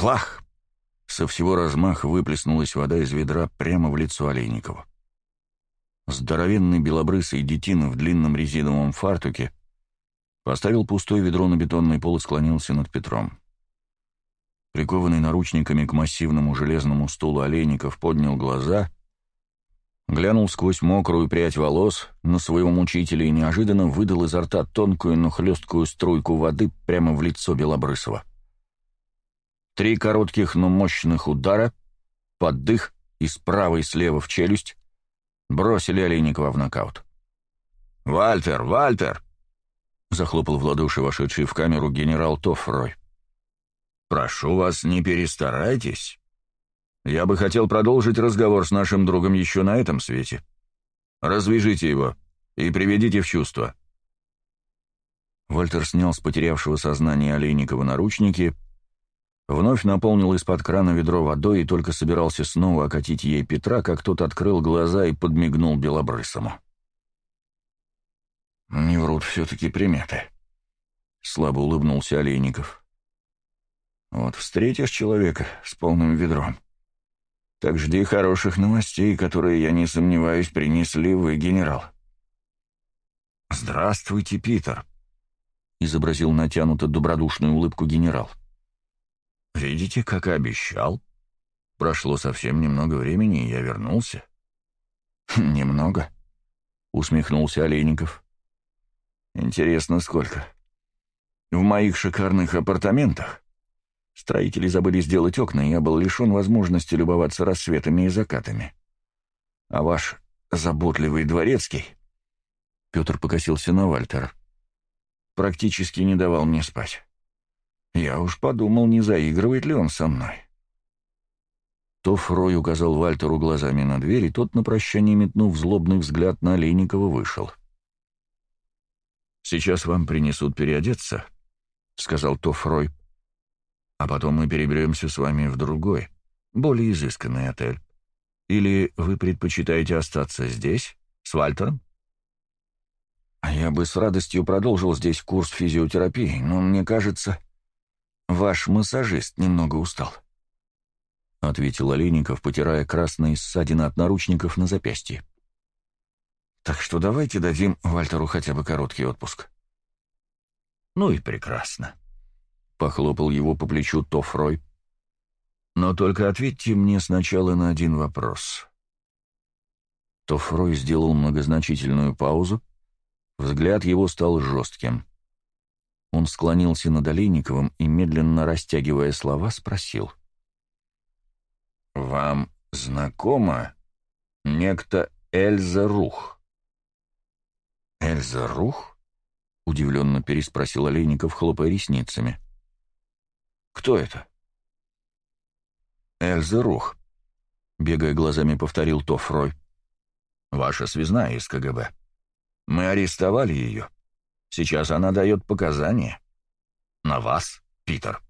Плах! Со всего размаха выплеснулась вода из ведра прямо в лицо Олейникова. Здоровенный белобрысый детина в длинном резиновом фартуке поставил пустое ведро на бетонный пол и склонился над Петром. Прикованный наручниками к массивному железному стулу Олейников поднял глаза, глянул сквозь мокрую прядь волос на своего мучителя и неожиданно выдал изо рта тонкую, но хлесткую струйку воды прямо в лицо Белобрысова. Три коротких, но мощных удара, под дых и справа и слева в челюсть, бросили Олейникова в нокаут. «Вальтер! Вальтер!» — захлопал в ладоши вошедший в камеру генерал Тофрой. «Прошу вас, не перестарайтесь. Я бы хотел продолжить разговор с нашим другом еще на этом свете. Развяжите его и приведите в чувство». Вальтер снял с потерявшего сознание Олейникова наручники, вновь наполнил из-под крана ведро водой и только собирался снова окатить ей Петра, как тот открыл глаза и подмигнул Белобрысому. «Не врут все-таки приметы», — слабо улыбнулся Олейников. Вот встретишь человека с полным ведром. Так жди хороших новостей, которые, я не сомневаюсь, принесли вы, генерал. «Здравствуйте, Питер», — изобразил натянуто добродушную улыбку генерал. «Видите, как и обещал. Прошло совсем немного времени, и я вернулся». «Немного», — усмехнулся Олейников. «Интересно, сколько?» «В моих шикарных апартаментах Строители забыли сделать окна, и я был лишен возможности любоваться рассветами и закатами. А ваш заботливый дворецкий...» Петр покосился на Вальтера. «Практически не давал мне спать. Я уж подумал, не заигрывает ли он со мной». Тоф Рой указал Вальтеру глазами на дверь, и тот, на прощание метнув злобный взгляд на Олейникова, вышел. «Сейчас вам принесут переодеться», — сказал Тоф Рой а потом мы переберемся с вами в другой, более изысканный отель. Или вы предпочитаете остаться здесь, с Вальтером? А я бы с радостью продолжил здесь курс физиотерапии, но мне кажется, ваш массажист немного устал. — ответил Олейников, потирая красные ссадины от наручников на запястье. «Так что давайте дадим Вальтеру хотя бы короткий отпуск». «Ну и прекрасно», Похлопал его по плечу Тофрой. «Но только ответьте мне сначала на один вопрос». Тофрой сделал многозначительную паузу. Взгляд его стал жестким. Он склонился над Олейниковым и, медленно растягивая слова, спросил. «Вам знакома некто Эльза Рух?» «Эльза Рух?» — удивленно переспросил Олейников, хлопая ресницами. Кто это?» «Эльза Рух», — бегая глазами повторил Тофрой. «Ваша связная из КГБ. Мы арестовали ее. Сейчас она дает показания. На вас, Питер».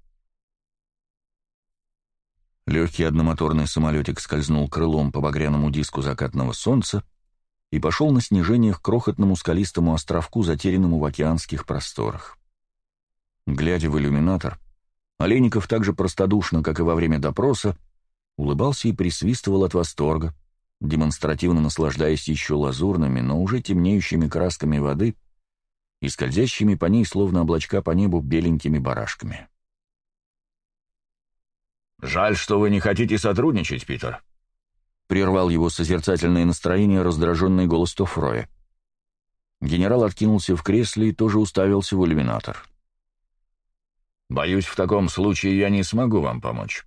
Легкий одномоторный самолетик скользнул крылом по багряному диску закатного солнца и пошел на снижение к крохотному скалистому островку, затерянному в океанских просторах. Глядя в иллюминатор, Олейников так же простодушно, как и во время допроса, улыбался и присвистывал от восторга, демонстративно наслаждаясь еще лазурными, но уже темнеющими красками воды и скользящими по ней, словно облачка по небу, беленькими барашками. «Жаль, что вы не хотите сотрудничать, Питер», — прервал его созерцательное настроение раздраженный голос Тофроя. Генерал откинулся в кресле и тоже уставился в иллюминатор. Боюсь, в таком случае я не смогу вам помочь».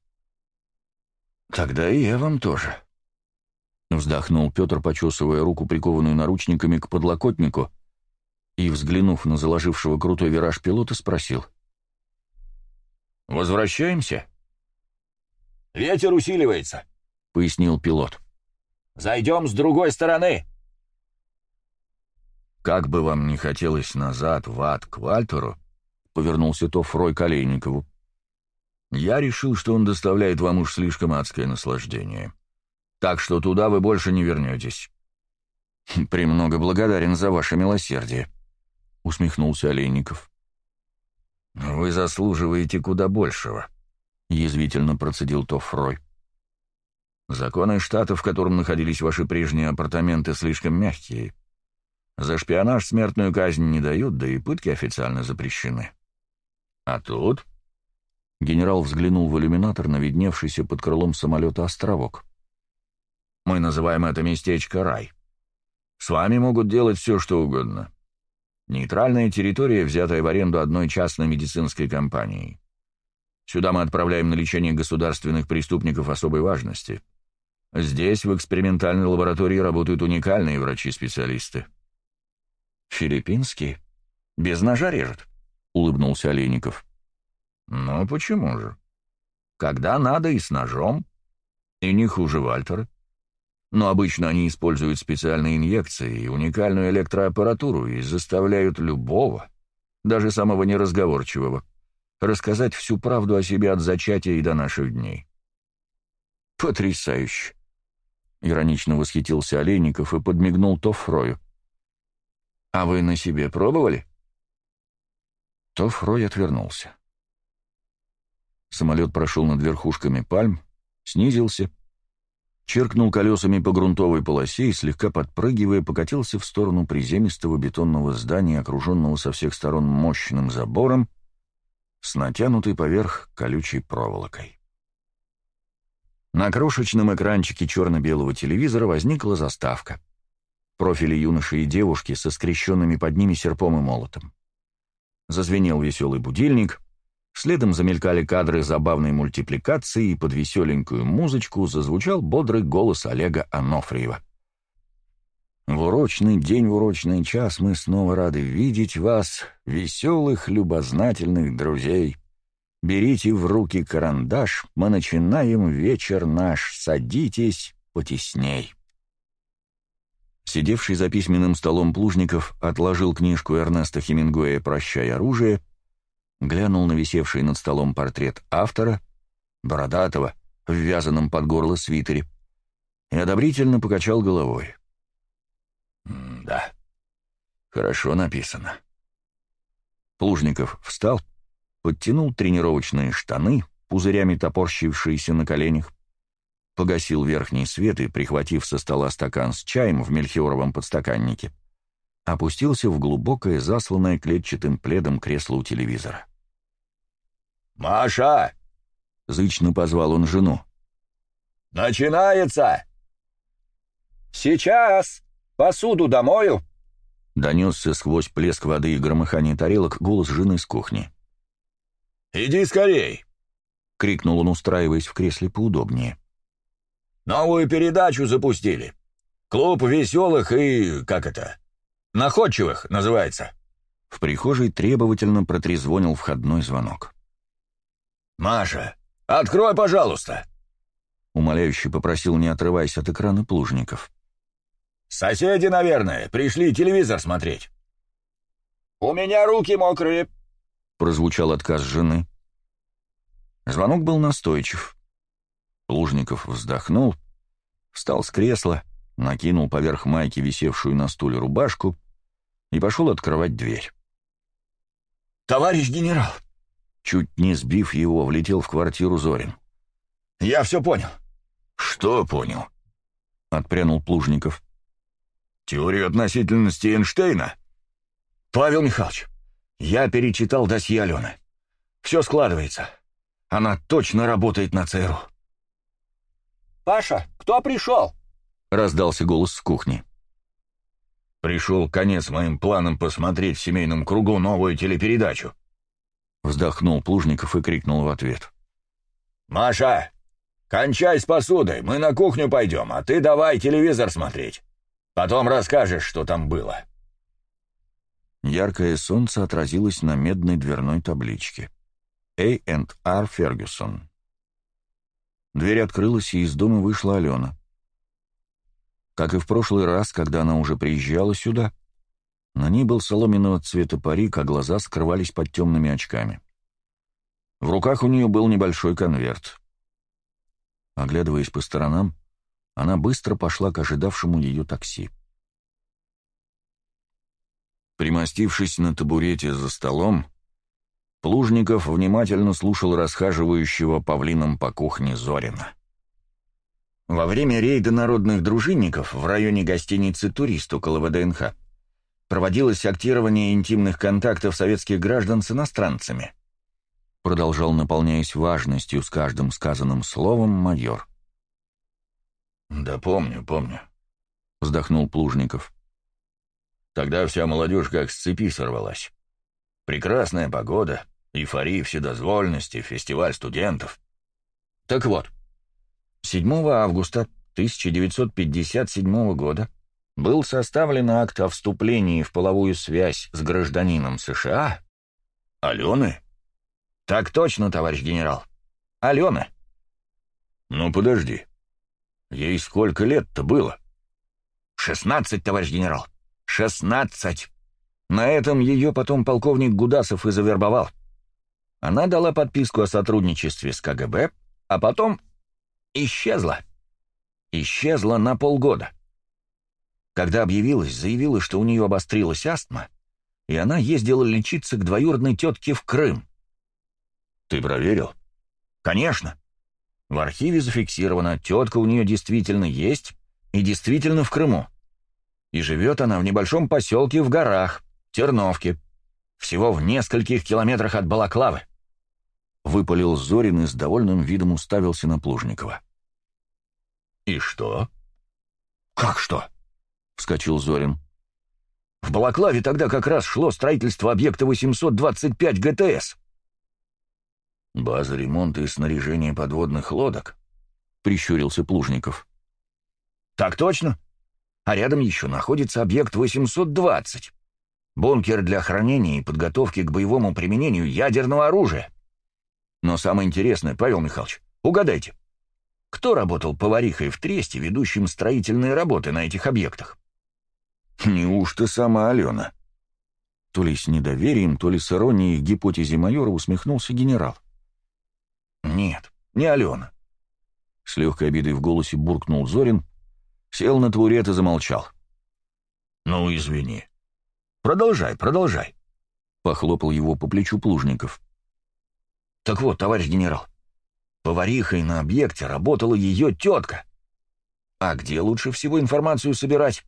«Тогда и я вам тоже», — вздохнул Петр, почесывая руку, прикованную наручниками к подлокотнику, и, взглянув на заложившего крутой вираж пилота, спросил. «Возвращаемся?» «Ветер усиливается», — пояснил пилот. «Зайдем с другой стороны». «Как бы вам ни хотелось назад, в ад, к Вальтеру, — повернулся Тофрой к Олейникову. «Я решил, что он доставляет вам уж слишком адское наслаждение. Так что туда вы больше не вернетесь». «Премного благодарен за ваше милосердие», — усмехнулся Олейников. «Вы заслуживаете куда большего», — язвительно процедил Тоффрой. «Законы штата, в котором находились ваши прежние апартаменты, слишком мягкие. За шпионаж смертную казнь не дают, да и пытки официально запрещены. А тут...» Генерал взглянул в иллюминатор на видневшийся под крылом самолета островок. «Мы называем это местечко рай. С вами могут делать все, что угодно. Нейтральная территория, взятая в аренду одной частной медицинской компанией. Сюда мы отправляем на лечение государственных преступников особой важности. Здесь, в экспериментальной лаборатории, работают уникальные врачи-специалисты. «Филиппинские? Без ножа режет?» — улыбнулся Олейников. «Ну, почему же? Когда надо и с ножом. И не хуже Вальтера. Но обычно они используют специальные инъекции и уникальную электроаппаратуру и заставляют любого, даже самого неразговорчивого, рассказать всю правду о себе от зачатия и до наших дней. «Потрясающе!» — иронично восхитился Олейников и подмигнул Тофрою. «А вы на себе пробовали?» Тофрой отвернулся. Самолет прошел над верхушками пальм, снизился — черкнул колесами по грунтовой полосе и, слегка подпрыгивая, покатился в сторону приземистого бетонного здания, окруженного со всех сторон мощным забором, с натянутой поверх колючей проволокой. На крошечном экранчике черно-белого телевизора возникла заставка. Профили юноши и девушки со скрещенными под ними серпом и молотом. Зазвенел веселый будильник, Следом замелькали кадры забавной мультипликации, и под веселенькую музычку зазвучал бодрый голос Олега Анофриева. «В урочный день, в урочный час мы снова рады видеть вас, веселых, любознательных друзей. Берите в руки карандаш, мы начинаем вечер наш, садитесь потесней». Сидевший за письменным столом Плужников отложил книжку Эрнеста Хемингуэя «Прощай оружие», глянул на висевший над столом портрет автора, бородатого, в вязаном под горло свитере, и одобрительно покачал головой. «Да, хорошо написано». Плужников встал, подтянул тренировочные штаны, пузырями топорщившиеся на коленях, погасил верхний свет и, прихватив со стола стакан с чаем в мельхиоровом подстаканнике, опустился в глубокое, засланное клетчатым пледом кресло у телевизора. «Маша!» — зычно позвал он жену. «Начинается!» «Сейчас! Посуду домою!» — донесся сквозь плеск воды и громыхание тарелок голос жены с кухни. «Иди скорей!» — крикнул он, устраиваясь в кресле поудобнее. «Новую передачу запустили. Клуб веселых и... как это? Находчивых называется». В прихожей требовательно протрезвонил входной звонок. «Маша, открой, пожалуйста!» Умоляюще попросил, не отрываясь от экрана плужников. «Соседи, наверное, пришли телевизор смотреть». «У меня руки мокрые», — прозвучал отказ жены. Звонок был настойчив. Плужников вздохнул, встал с кресла, накинул поверх майки висевшую на стуле рубашку и пошел открывать дверь. «Товарищ генерал!» Чуть не сбив его, влетел в квартиру Зорин. «Я все понял». «Что понял?» — отпрянул Плужников. «Теорию относительности Эйнштейна?» «Павел Михайлович, я перечитал досье Алены. Все складывается. Она точно работает на ЦРУ». «Паша, кто пришел?» — раздался голос с кухни. «Пришел конец моим планам посмотреть в семейном кругу новую телепередачу», Вздохнул Плужников и крикнул в ответ. «Маша, кончай с посудой, мы на кухню пойдем, а ты давай телевизор смотреть. Потом расскажешь, что там было». Яркое солнце отразилось на медной дверной табличке. A&R Фергюсон. Дверь открылась, и из дома вышла Алена. Как и в прошлый раз, когда она уже приезжала сюда, на ней был соломенного цвета парик, а глаза скрывались под темными очками. В руках у нее был небольшой конверт. Оглядываясь по сторонам, она быстро пошла к ожидавшему ее такси. Примостившись на табурете за столом, Плужников внимательно слушал расхаживающего павлином по кухне Зорина. Во время рейда народных дружинников в районе гостиницы «Турист» около ВДНХ проводилось актирование интимных контактов советских граждан с иностранцами. Продолжал, наполняясь важностью с каждым сказанным словом, майор. «Да помню, помню», — вздохнул Плужников. «Тогда вся молодежь как с цепи сорвалась. Прекрасная погода, эйфория вседозвольности, фестиваль студентов. Так вот, 7 августа 1957 года был составлен акт о вступлении в половую связь с гражданином США. Алены? Так точно, товарищ генерал. Алена. Ну, подожди. Ей сколько лет-то было? Шестнадцать, товарищ генерал. Шестнадцать. На этом ее потом полковник Гудасов и завербовал. Она дала подписку о сотрудничестве с КГБ, а потом исчезла. Исчезла на полгода. Когда объявилась, заявила, что у нее обострилась астма, и она ездила лечиться к двоюродной тетке в Крым. Ты проверил? Конечно. В архиве зафиксировано, тетка у нее действительно есть и действительно в Крыму. И живет она в небольшом поселке в горах, Терновке, всего в нескольких километрах от Балаклавы. Выпалил Зорин и с довольным видом уставился на Плужникова. «И что?» «Как что?» — вскочил Зорин. «В Балаклаве тогда как раз шло строительство объекта 825 ГТС». «База ремонта и снаряжения подводных лодок?» — прищурился Плужников. «Так точно. А рядом еще находится объект 820. Бункер для хранения и подготовки к боевому применению ядерного оружия. Но самое интересное, Павел Михайлович, угадайте, кто работал поварихой в тресте, ведущим строительные работы на этих объектах? Неужто сама Алена? То ли с недоверием, то ли с иронией гипотезе майора усмехнулся генерал. Нет, не Алена. С легкой обидой в голосе буркнул Зорин, сел на табурет и замолчал. «Ну, извини. Продолжай, продолжай», — похлопал его по плечу Плужников. «Так вот, товарищ генерал, поварихой на объекте работала ее тетка. А где лучше всего информацию собирать?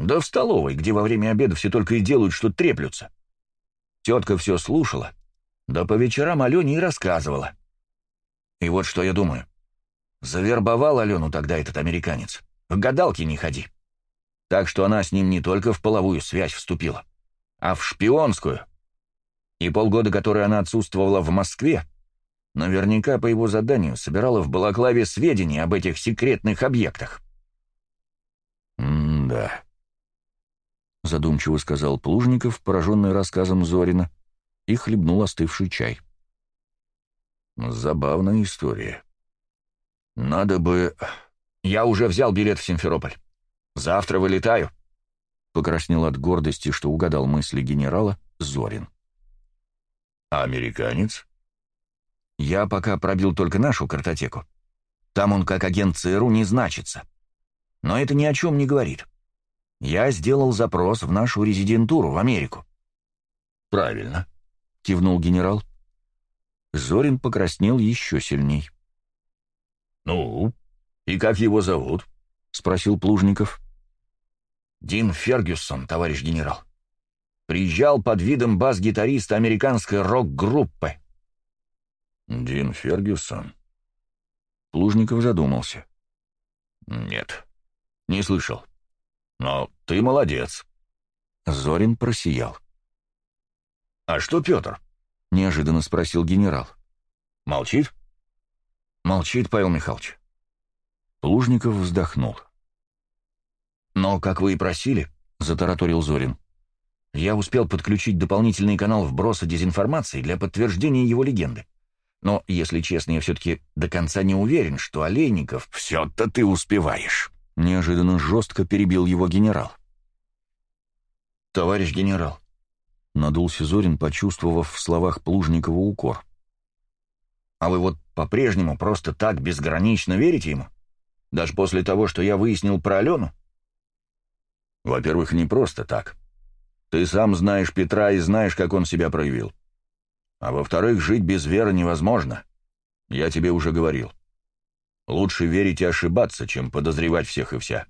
Да в столовой, где во время обеда все только и делают, что треплются. Тетка все слушала, да по вечерам Алене и рассказывала. И вот что я думаю. Завербовал Алену тогда этот американец. К гадалке не ходи. Так что она с ним не только в половую связь вступила, а в шпионскую. И полгода, которые она отсутствовала в Москве, наверняка по его заданию собирала в Балаклаве сведения об этих секретных объектах. «М-да», — задумчиво сказал Плужников, пораженный рассказом Зорина, и хлебнул остывший чай. «Забавная история. Надо бы...» «Я уже взял билет в Симферополь. Завтра вылетаю», — покраснел от гордости, что угадал мысли генерала Зорин. «А американец?» «Я пока пробил только нашу картотеку. Там он как агент ЦРУ не значится. Но это ни о чем не говорит. Я сделал запрос в нашу резидентуру в Америку». «Правильно», — кивнул генерал. Зорин покраснел еще сильней. «Ну, и как его зовут?» — спросил Плужников. «Дин Фергюсон, товарищ генерал. Приезжал под видом бас-гитариста американской рок-группы». «Дин Фергюсон?» Плужников задумался. «Нет, не слышал. Но ты молодец». Зорин просиял. «А что Петр?» — неожиданно спросил генерал. «Молчит?» «Молчит, Павел Михайлович. Плужников вздохнул. «Но, как вы и просили», — затараторил Зорин, — «я успел подключить дополнительный канал вброса дезинформации для подтверждения его легенды. Но, если честно, я все-таки до конца не уверен, что Олейников...» «Все-то ты успеваешь», — неожиданно жестко перебил его генерал. «Товарищ генерал», — надулся Зорин, почувствовав в словах Плужникова укор. «А вы вот по-прежнему просто так безгранично верите ему?» Даже после того, что я выяснил про Алену? Во-первых, не просто так. Ты сам знаешь Петра и знаешь, как он себя проявил. А во-вторых, жить без веры невозможно. Я тебе уже говорил. Лучше верить и ошибаться, чем подозревать всех и вся.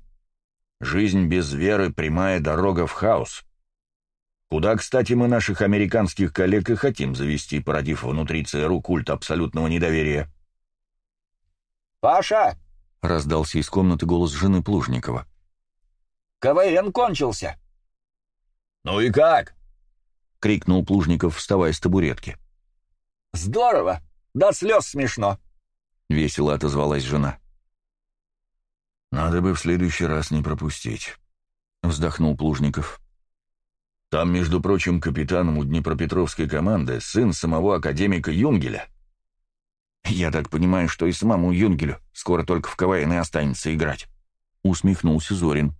Жизнь без веры — прямая дорога в хаос. Куда, кстати, мы наших американских коллег и хотим завести, породив внутри ЦРУ культ абсолютного недоверия. «Паша!» — раздался из комнаты голос жены Плужникова. «КВН кончился!» «Ну и как?» — крикнул Плужников, вставая с табуретки. «Здорово! До слез смешно!» — весело отозвалась жена. «Надо бы в следующий раз не пропустить», — вздохнул Плужников. «Там, между прочим, капитаном у Днепропетровской команды сын самого академика Юнгеля». «Я так понимаю, что и самому Юнгелю скоро только в КВН и останется играть», — усмехнулся Зорин.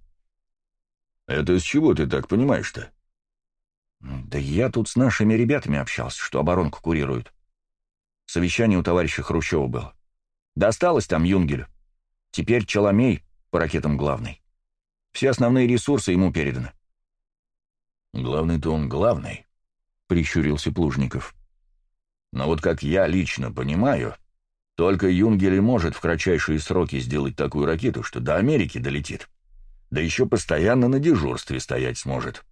«Это с чего ты так понимаешь-то?» «Да я тут с нашими ребятами общался, что оборонку курируют. Совещание у товарища Хрущева было. Досталось там Юнгелю. Теперь Челомей по ракетам главный. Все основные ресурсы ему переданы. «Главный-то он главный», — прищурился Плужников. «Но вот как я лично понимаю, только Юнгель может в кратчайшие сроки сделать такую ракету, что до Америки долетит. Да еще постоянно на дежурстве стоять сможет.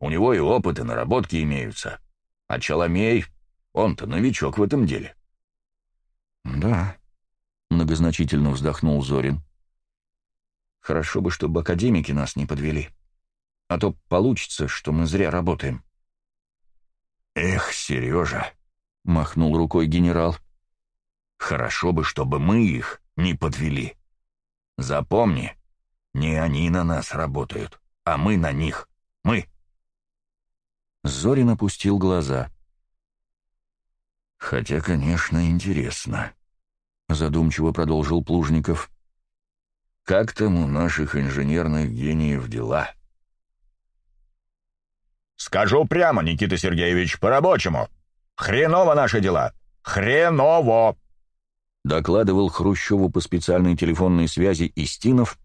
У него и опыт, и наработки имеются. А Челомей, он-то новичок в этом деле». «Да», Многозначительно вздохнул Зорин. Хорошо бы, чтобы академики нас не подвели. А то получится, что мы зря работаем. Эх, Сережа, махнул рукой генерал. Хорошо бы, чтобы мы их не подвели. Запомни, не они на нас работают, а мы на них. Мы. Зорин опустил глаза. Хотя, конечно, интересно задумчиво продолжил Плужников. «Как там у наших инженерных гениев дела?» «Скажу прямо, Никита Сергеевич, по-рабочему. Хреново наши дела. Хреново!» Докладывал Хрущеву по специальной телефонной связи Истинов,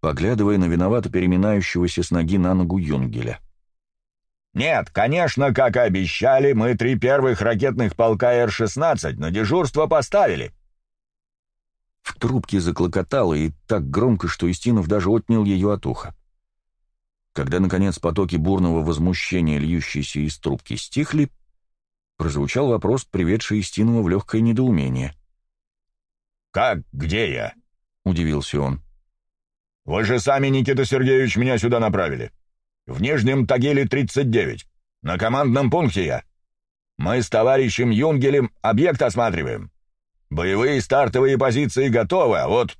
поглядывая на виновато переминающегося с ноги на ногу Юнгеля. «Нет, конечно, как и обещали, мы три первых ракетных полка Р-16 на дежурство поставили. В трубке заклокотало и так громко, что Истинов даже отнял ее от уха. Когда, наконец, потоки бурного возмущения, льющиеся из трубки, стихли, прозвучал вопрос, приведший Истинова в легкое недоумение. «Как? Где я?» — удивился он. «Вы же сами, Никита Сергеевич, меня сюда направили. В Нижнем Тагиле 39. На командном пункте я. Мы с товарищем Юнгелем объект осматриваем. Боевые стартовые позиции готовы, а вот...»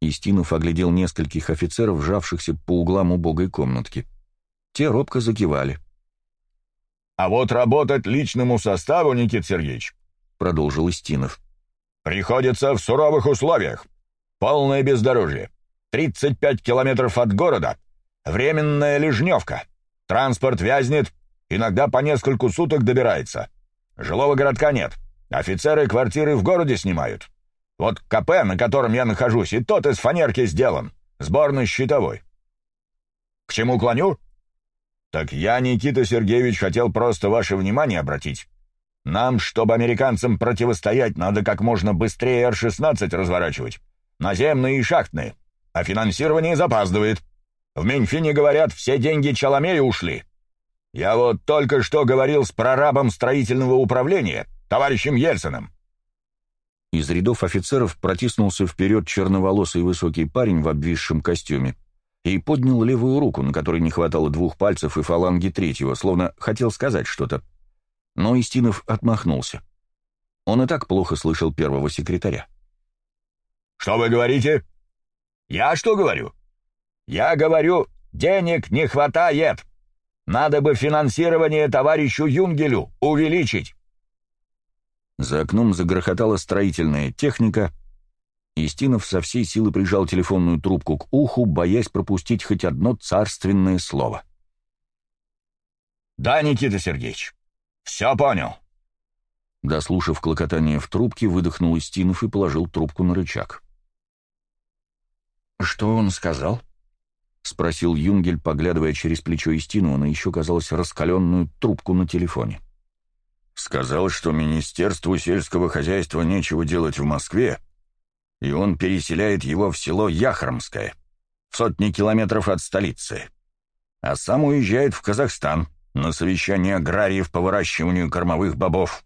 Истинов оглядел нескольких офицеров, вжавшихся по углам убогой комнатки. Те робко закивали. «А вот работать личному составу, Никит Сергеевич», — продолжил Истинов, — «приходится в суровых условиях. Полное бездорожье. 35 километров от города. Временная лежневка. Транспорт вязнет, иногда по нескольку суток добирается. Жилого городка нет. Офицеры квартиры в городе снимают. Вот КП, на котором я нахожусь, и тот из фанерки сделан, сборно-щитовой. К чему клоню? Так я, Никита Сергеевич, хотел просто ваше внимание обратить. Нам, чтобы американцам противостоять, надо как можно быстрее Р-16 разворачивать. Наземные и шахтные. А финансирование запаздывает. В Минфине говорят, все деньги Чаломея ушли. Я вот только что говорил с прорабом строительного управления — товарищем Ельциным!» Из рядов офицеров протиснулся вперед черноволосый высокий парень в обвисшем костюме и поднял левую руку, на которой не хватало двух пальцев и фаланги третьего, словно хотел сказать что-то. Но Истинов отмахнулся. Он и так плохо слышал первого секретаря. «Что вы говорите?» «Я что говорю?» «Я говорю, денег не хватает. Надо бы финансирование товарищу Юнгелю увеличить. За окном загрохотала строительная техника. Истинов со всей силы прижал телефонную трубку к уху, боясь пропустить хоть одно царственное слово. «Да, Никита Сергеевич, все понял». Дослушав клокотание в трубке, выдохнул Истинов и положил трубку на рычаг. «Что он сказал?» — спросил Юнгель, поглядывая через плечо Истинова на еще, казалось, раскаленную трубку на телефоне. Сказал, что Министерству сельского хозяйства нечего делать в Москве, и он переселяет его в село Яхромское, в сотни километров от столицы, а сам уезжает в Казахстан на совещание аграриев по выращиванию кормовых бобов.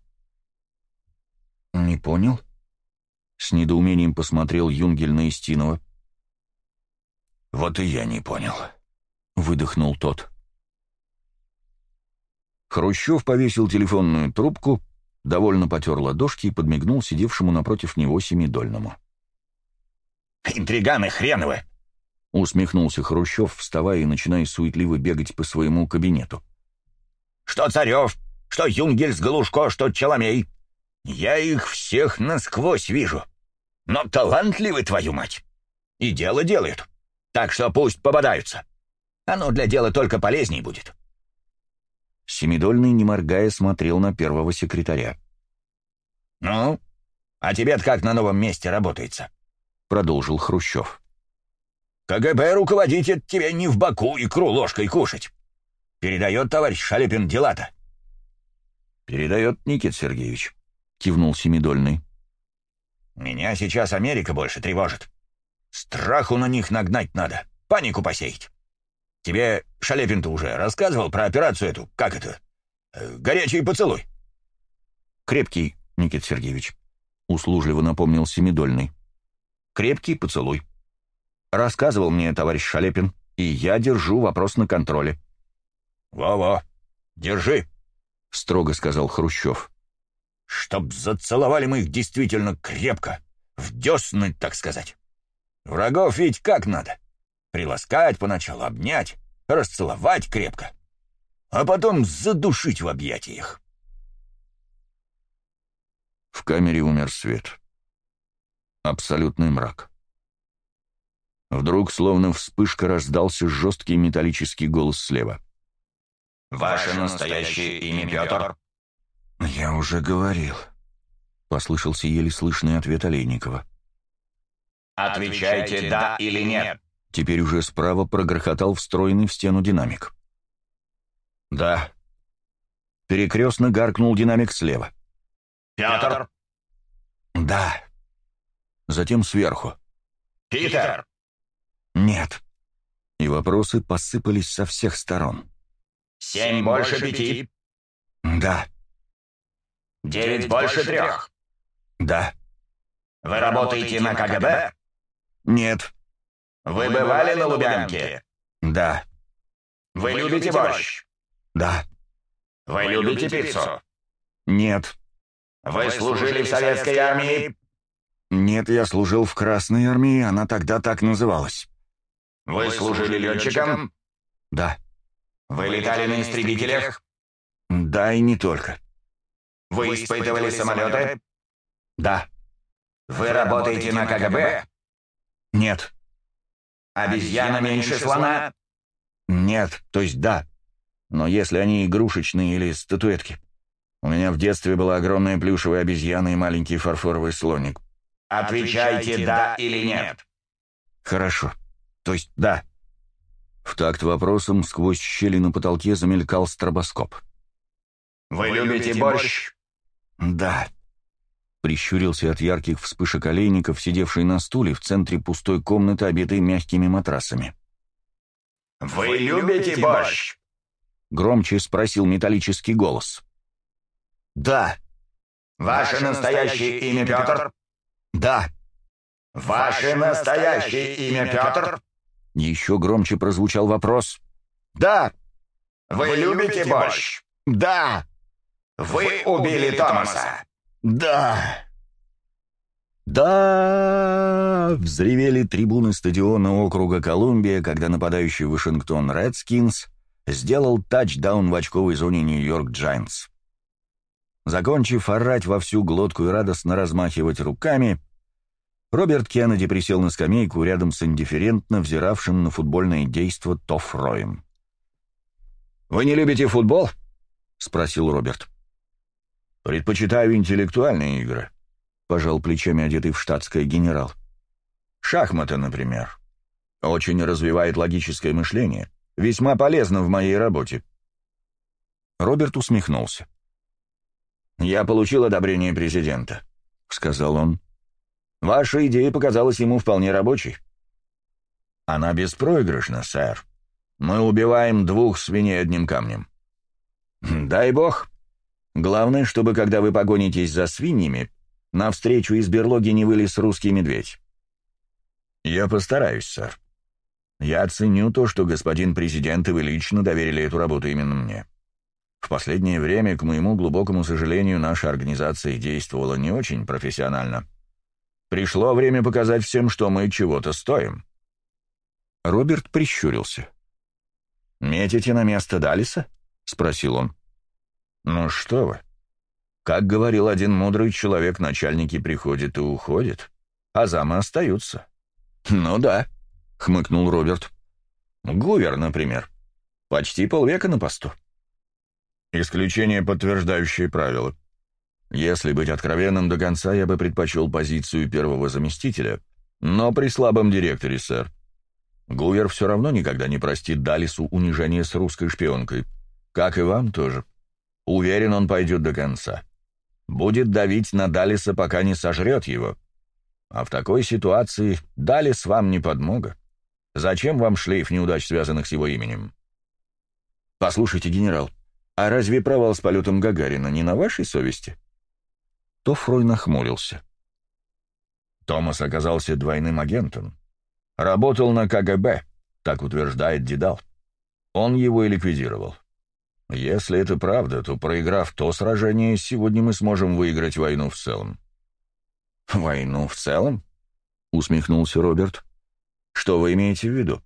«Не понял?» — с недоумением посмотрел Юнгель на Истинова. «Вот и я не понял», — выдохнул тот. Хрущев повесил телефонную трубку, довольно потер ладошки и подмигнул сидевшему напротив него семидольному. «Интриганы хреновы!» — усмехнулся Хрущев, вставая и начиная суетливо бегать по своему кабинету. «Что Царев, что Юнгель с Галушко, что Челомей. Я их всех насквозь вижу. Но талантливы, твою мать! И дело делают. Так что пусть пободаются. Оно для дела только полезней будет». Семидольный, не моргая, смотрел на первого секретаря. «Ну, а тебе-то как на новом месте работается?» — продолжил Хрущев. «КГБ руководитель тебе не в боку икру ложкой кушать. Передает товарищ Шалепин дела-то». «Передает, Никит Сергеевич», — кивнул Семидольный. «Меня сейчас Америка больше тревожит. Страху на них нагнать надо, панику посеять. Тебе Шалепин-то уже рассказывал про операцию эту, как это? Э, горячий поцелуй. Крепкий, Никит Сергеевич, услужливо напомнил Семидольный. Крепкий поцелуй. Рассказывал мне товарищ Шалепин, и я держу вопрос на контроле. «Во-во, держи», — строго сказал Хрущев. «Чтоб зацеловали мы их действительно крепко, в десны, так сказать. Врагов ведь как надо. Приласкать поначалу, обнять, расцеловать крепко, а потом задушить в объятиях. В камере умер свет. Абсолютный мрак. Вдруг, словно вспышка, раздался жесткий металлический голос слева. «Ваше настоящее имя Петр?» «Я уже говорил», — послышался еле слышный ответ Олейникова. «Отвечайте «да» или «нет». Теперь уже справа прогрохотал встроенный в стену динамик. «Да». Перекрестно гаркнул динамик слева. «Петр?» «Да». Затем сверху. «Питер?» «Нет». И вопросы посыпались со всех сторон. «Семь больше пяти?» «Да». «Девять больше трех?» «Да». «Вы работаете на КГБ?» «Нет». Вы бывали на Лубянке? Да. Вы любите борщ? Да. Вы любите пиццу? Нет. Вы служили в советской армии? Нет, я служил в Красной армии, она тогда так называлась. Вы служили летчиком? Да. Вы летали на истребителях? Да и не только. Вы испытывали самолеты? Да. Вы работаете на КГБ? Нет. Обезьяна меньше слона? Нет, то есть да. Но если они игрушечные или статуэтки. У меня в детстве была огромная плюшевая обезьяна и маленький фарфоровый слоник. Отвечайте «да» или «нет». Хорошо. То есть да. В такт вопросом сквозь щели на потолке замелькал стробоскоп. «Вы любите борщ?» «Да», Прищурился от ярких вспышек олейников, сидевший на стуле в центре пустой комнаты, обитой мягкими матрасами. «Вы любите борщ?» Громче спросил металлический голос. «Да». «Ваше настоящее имя Петр?» «Да». «Ваше настоящее имя Петр?» Еще громче прозвучал вопрос. «Да». «Вы любите борщ?» «Да». «Вы убили Томаса?» «Да!» «Да!» — взревели трибуны стадиона округа Колумбия, когда нападающий Вашингтон Редскинс сделал тачдаун в очковой зоне Нью-Йорк Джайнтс. Закончив орать во всю глотку и радостно размахивать руками, Роберт Кеннеди присел на скамейку рядом с индифферентно взиравшим на футбольное действо Тофф Роем. «Вы не любите футбол?» — спросил Роберт. «Предпочитаю интеллектуальные игры», — пожал плечами одетый в штатское генерал. «Шахматы, например. Очень развивает логическое мышление. Весьма полезно в моей работе». Роберт усмехнулся. «Я получил одобрение президента», — сказал он. «Ваша идея показалась ему вполне рабочей». «Она беспроигрышна, сэр. Мы убиваем двух свиней одним камнем». «Дай бог. Главное, чтобы, когда вы погонитесь за свиньями, навстречу из берлоги не вылез русский медведь». «Я постараюсь, сэр. Я ценю то, что господин президент и вы лично доверили эту работу именно мне. В последнее время, к моему глубокому сожалению, наша организация действовала не очень профессионально. Пришло время показать всем, что мы чего-то стоим». Роберт прищурился. «Метите на место Далиса?» — спросил он. «Ну что вы. Как говорил один мудрый человек, начальники приходят и уходят, а замы остаются». «Ну да», — хмыкнул Роберт. «Гувер, например. Почти полвека на посту». «Исключение, подтверждающее правила. Если быть откровенным до конца, я бы предпочел позицию первого заместителя, но при слабом директоре, сэр. Гувер все равно никогда не простит Далису унижение с русской шпионкой. Как и вам тоже. Уверен, он пойдет до конца. Будет давить на Далиса, пока не сожрет его. А в такой ситуации Далис вам не подмога. Зачем вам шлейф неудач, связанных с его именем? Послушайте, генерал, а разве провал с полетом Гагарина не на вашей совести? Тофрой нахмурился. Томас оказался двойным агентом. Работал на КГБ, так утверждает Дедал. Он его и ликвидировал. Если это правда, то, проиграв то сражение, сегодня мы сможем выиграть войну в целом. «Войну в целом?» — усмехнулся Роберт. «Что вы имеете в виду?»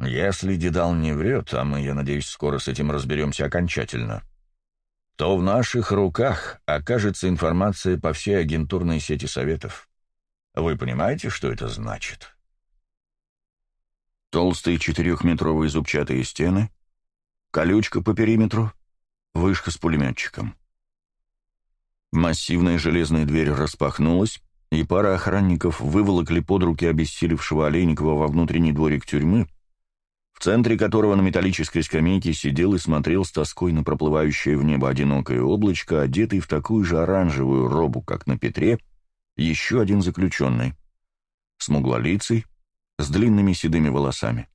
«Если Дедал не врет, а мы, я надеюсь, скоро с этим разберемся окончательно, то в наших руках окажется информация по всей агентурной сети Советов. Вы понимаете, что это значит?» Толстые четырехметровые зубчатые стены, колючка по периметру, вышка с пулеметчиком. Массивная железная дверь распахнулась, и пара охранников выволокли под руки обессилевшего Олейникова во внутренний дворик тюрьмы, в центре которого на металлической скамейке сидел и смотрел с тоской на проплывающее в небо одинокое облачко, одетый в такую же оранжевую робу, как на Петре, еще один заключенный, смуглолицый, с длинными седыми волосами.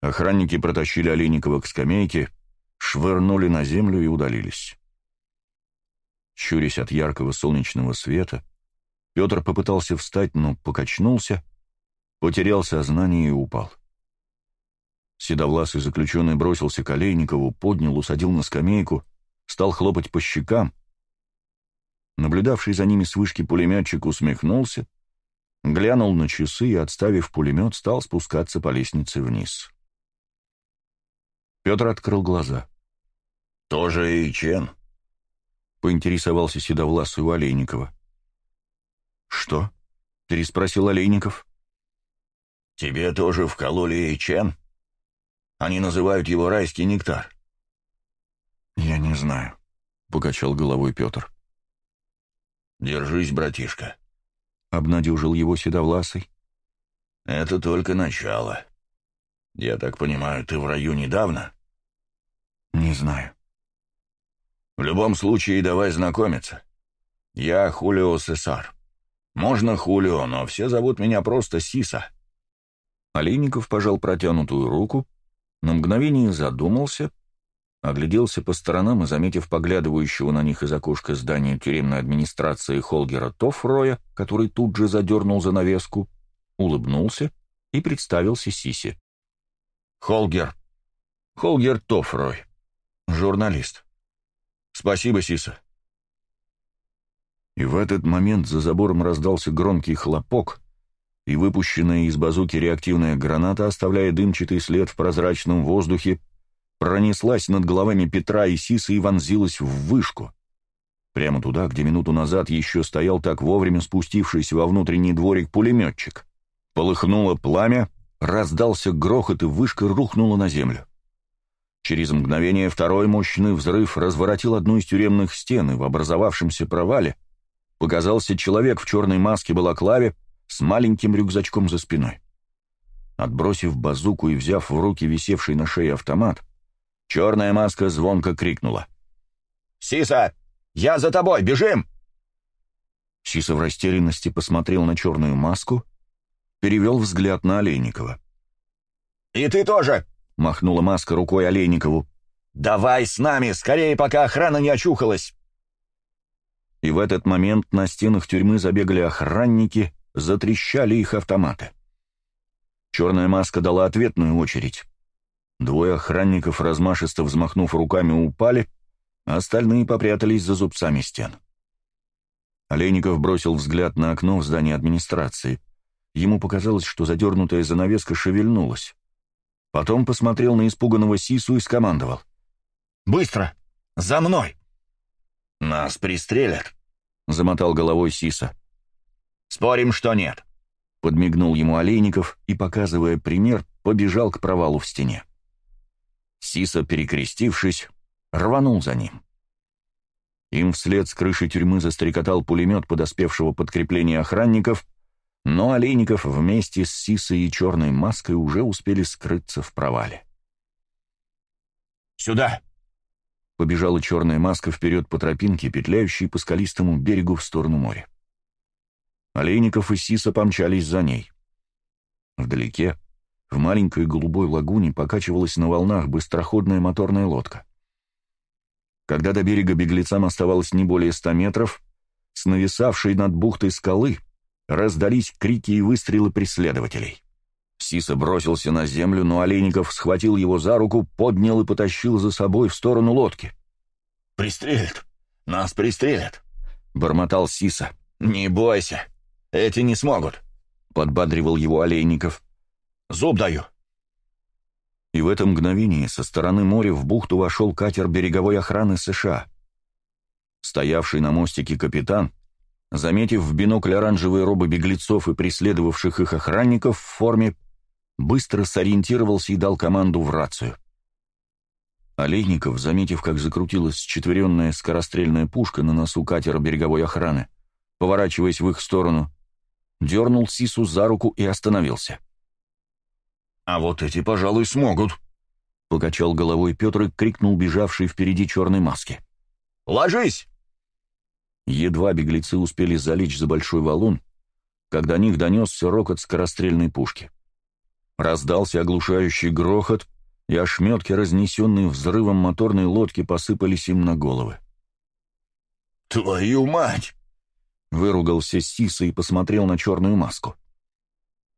Охранники протащили Олейникова к скамейке, швырнули на землю и удалились. Щурясь от яркого солнечного света, Петр попытался встать, но покачнулся, потерял сознание и упал. Седовласый заключенный бросился к Олейникову, поднял, усадил на скамейку, стал хлопать по щекам. Наблюдавший за ними с вышки пулеметчик усмехнулся, глянул на часы и, отставив пулемет, стал спускаться по лестнице вниз. Петр открыл глаза. «Тоже и Чен?» — поинтересовался седовласый у Олейникова. «Что?» — переспросил Олейников. «Тебе тоже вкололи Чен? Они называют его райский нектар». «Я не знаю», — покачал головой Петр. «Держись, братишка», — обнадежил его седовласый. «Это только начало. Я так понимаю, ты в раю недавно?» «Не знаю». «В любом случае, давай знакомиться. Я Хулио Сесар. Можно Хулио, но все зовут меня просто Сиса». Олейников пожал протянутую руку, на мгновение задумался, огляделся по сторонам и, заметив поглядывающего на них из окошка здания тюремной администрации Холгера Тофроя, который тут же задернул занавеску, улыбнулся и представился Сисе. «Холгер. Холгер Тофрой. Журналист. Спасибо, Сиса». И в этот момент за забором раздался громкий хлопок, и выпущенная из базуки реактивная граната, оставляя дымчатый след в прозрачном воздухе, пронеслась над головами Петра и Сисы и вонзилась в вышку. Прямо туда, где минуту назад еще стоял так вовремя спустившийся во внутренний дворик пулеметчик. Полыхнуло пламя, раздался грохот, и вышка рухнула на землю. Через мгновение второй мощный взрыв разворотил одну из тюремных стен, и в образовавшемся провале показался человек в черной маске балаклаве с маленьким рюкзачком за спиной. Отбросив базуку и взяв в руки висевший на шее автомат, Черная маска звонко крикнула. Сиса, я за тобой, бежим!» Сиса в растерянности посмотрел на черную маску, перевел взгляд на Олейникова. «И ты тоже!» — махнула маска рукой Олейникову. «Давай с нами, скорее, пока охрана не очухалась!» И в этот момент на стенах тюрьмы забегали охранники, затрещали их автоматы. Черная маска дала ответную очередь. Двое охранников, размашисто взмахнув руками, упали, а остальные попрятались за зубцами стен. Олейников бросил взгляд на окно в здании администрации. Ему показалось, что задернутая занавеска шевельнулась. Потом посмотрел на испуганного Сису и скомандовал. «Быстро! За мной!» «Нас пристрелят», — замотал головой Сиса. «Спорим, что нет», — подмигнул ему Олейников и, показывая пример, побежал к провалу в стене. Сиса, перекрестившись, рванул за ним. Им вслед с крыши тюрьмы застрекотал пулемет подоспевшего подкрепления охранников, но Олейников вместе с Сисой и черной маской уже успели скрыться в провале. «Сюда!» Побежала черная маска вперед по тропинке, петляющей по скалистому берегу в сторону моря. Олейников и Сиса помчались за ней. Вдалеке, в маленькой голубой лагуне, покачивалась на волнах быстроходная моторная лодка. Когда до берега беглецам оставалось не более ста метров, с нависавшей над бухтой скалы раздались крики и выстрелы преследователей. Сиса бросился на землю, но Олейников схватил его за руку, поднял и потащил за собой в сторону лодки. «Пристрелят! Нас пристрелят!» — бормотал Сиса. «Не бойся! Эти не смогут!» — подбадривал его Олейников. «Зуб даю!» И в это мгновение со стороны моря в бухту вошел катер береговой охраны США. Стоявший на мостике капитан, заметив в бинокль оранжевые робы беглецов и преследовавших их охранников в форме, быстро сориентировался и дал команду в рацию. Олейников, заметив, как закрутилась четверенная скорострельная пушка на носу катера береговой охраны, поворачиваясь в их сторону, дернул Сису за руку и остановился. «А вот эти, пожалуй, смогут», — покачал головой Петр и крикнул бежавший впереди черной маски. «Ложись!» Едва беглецы успели залечь за большой валун, когда них донесся рокот скорострельной пушки. Раздался оглушающий грохот, и ошметки, разнесенные взрывом моторной лодки, посыпались им на головы. «Твою мать!» — выругался Сиса и посмотрел на черную маску.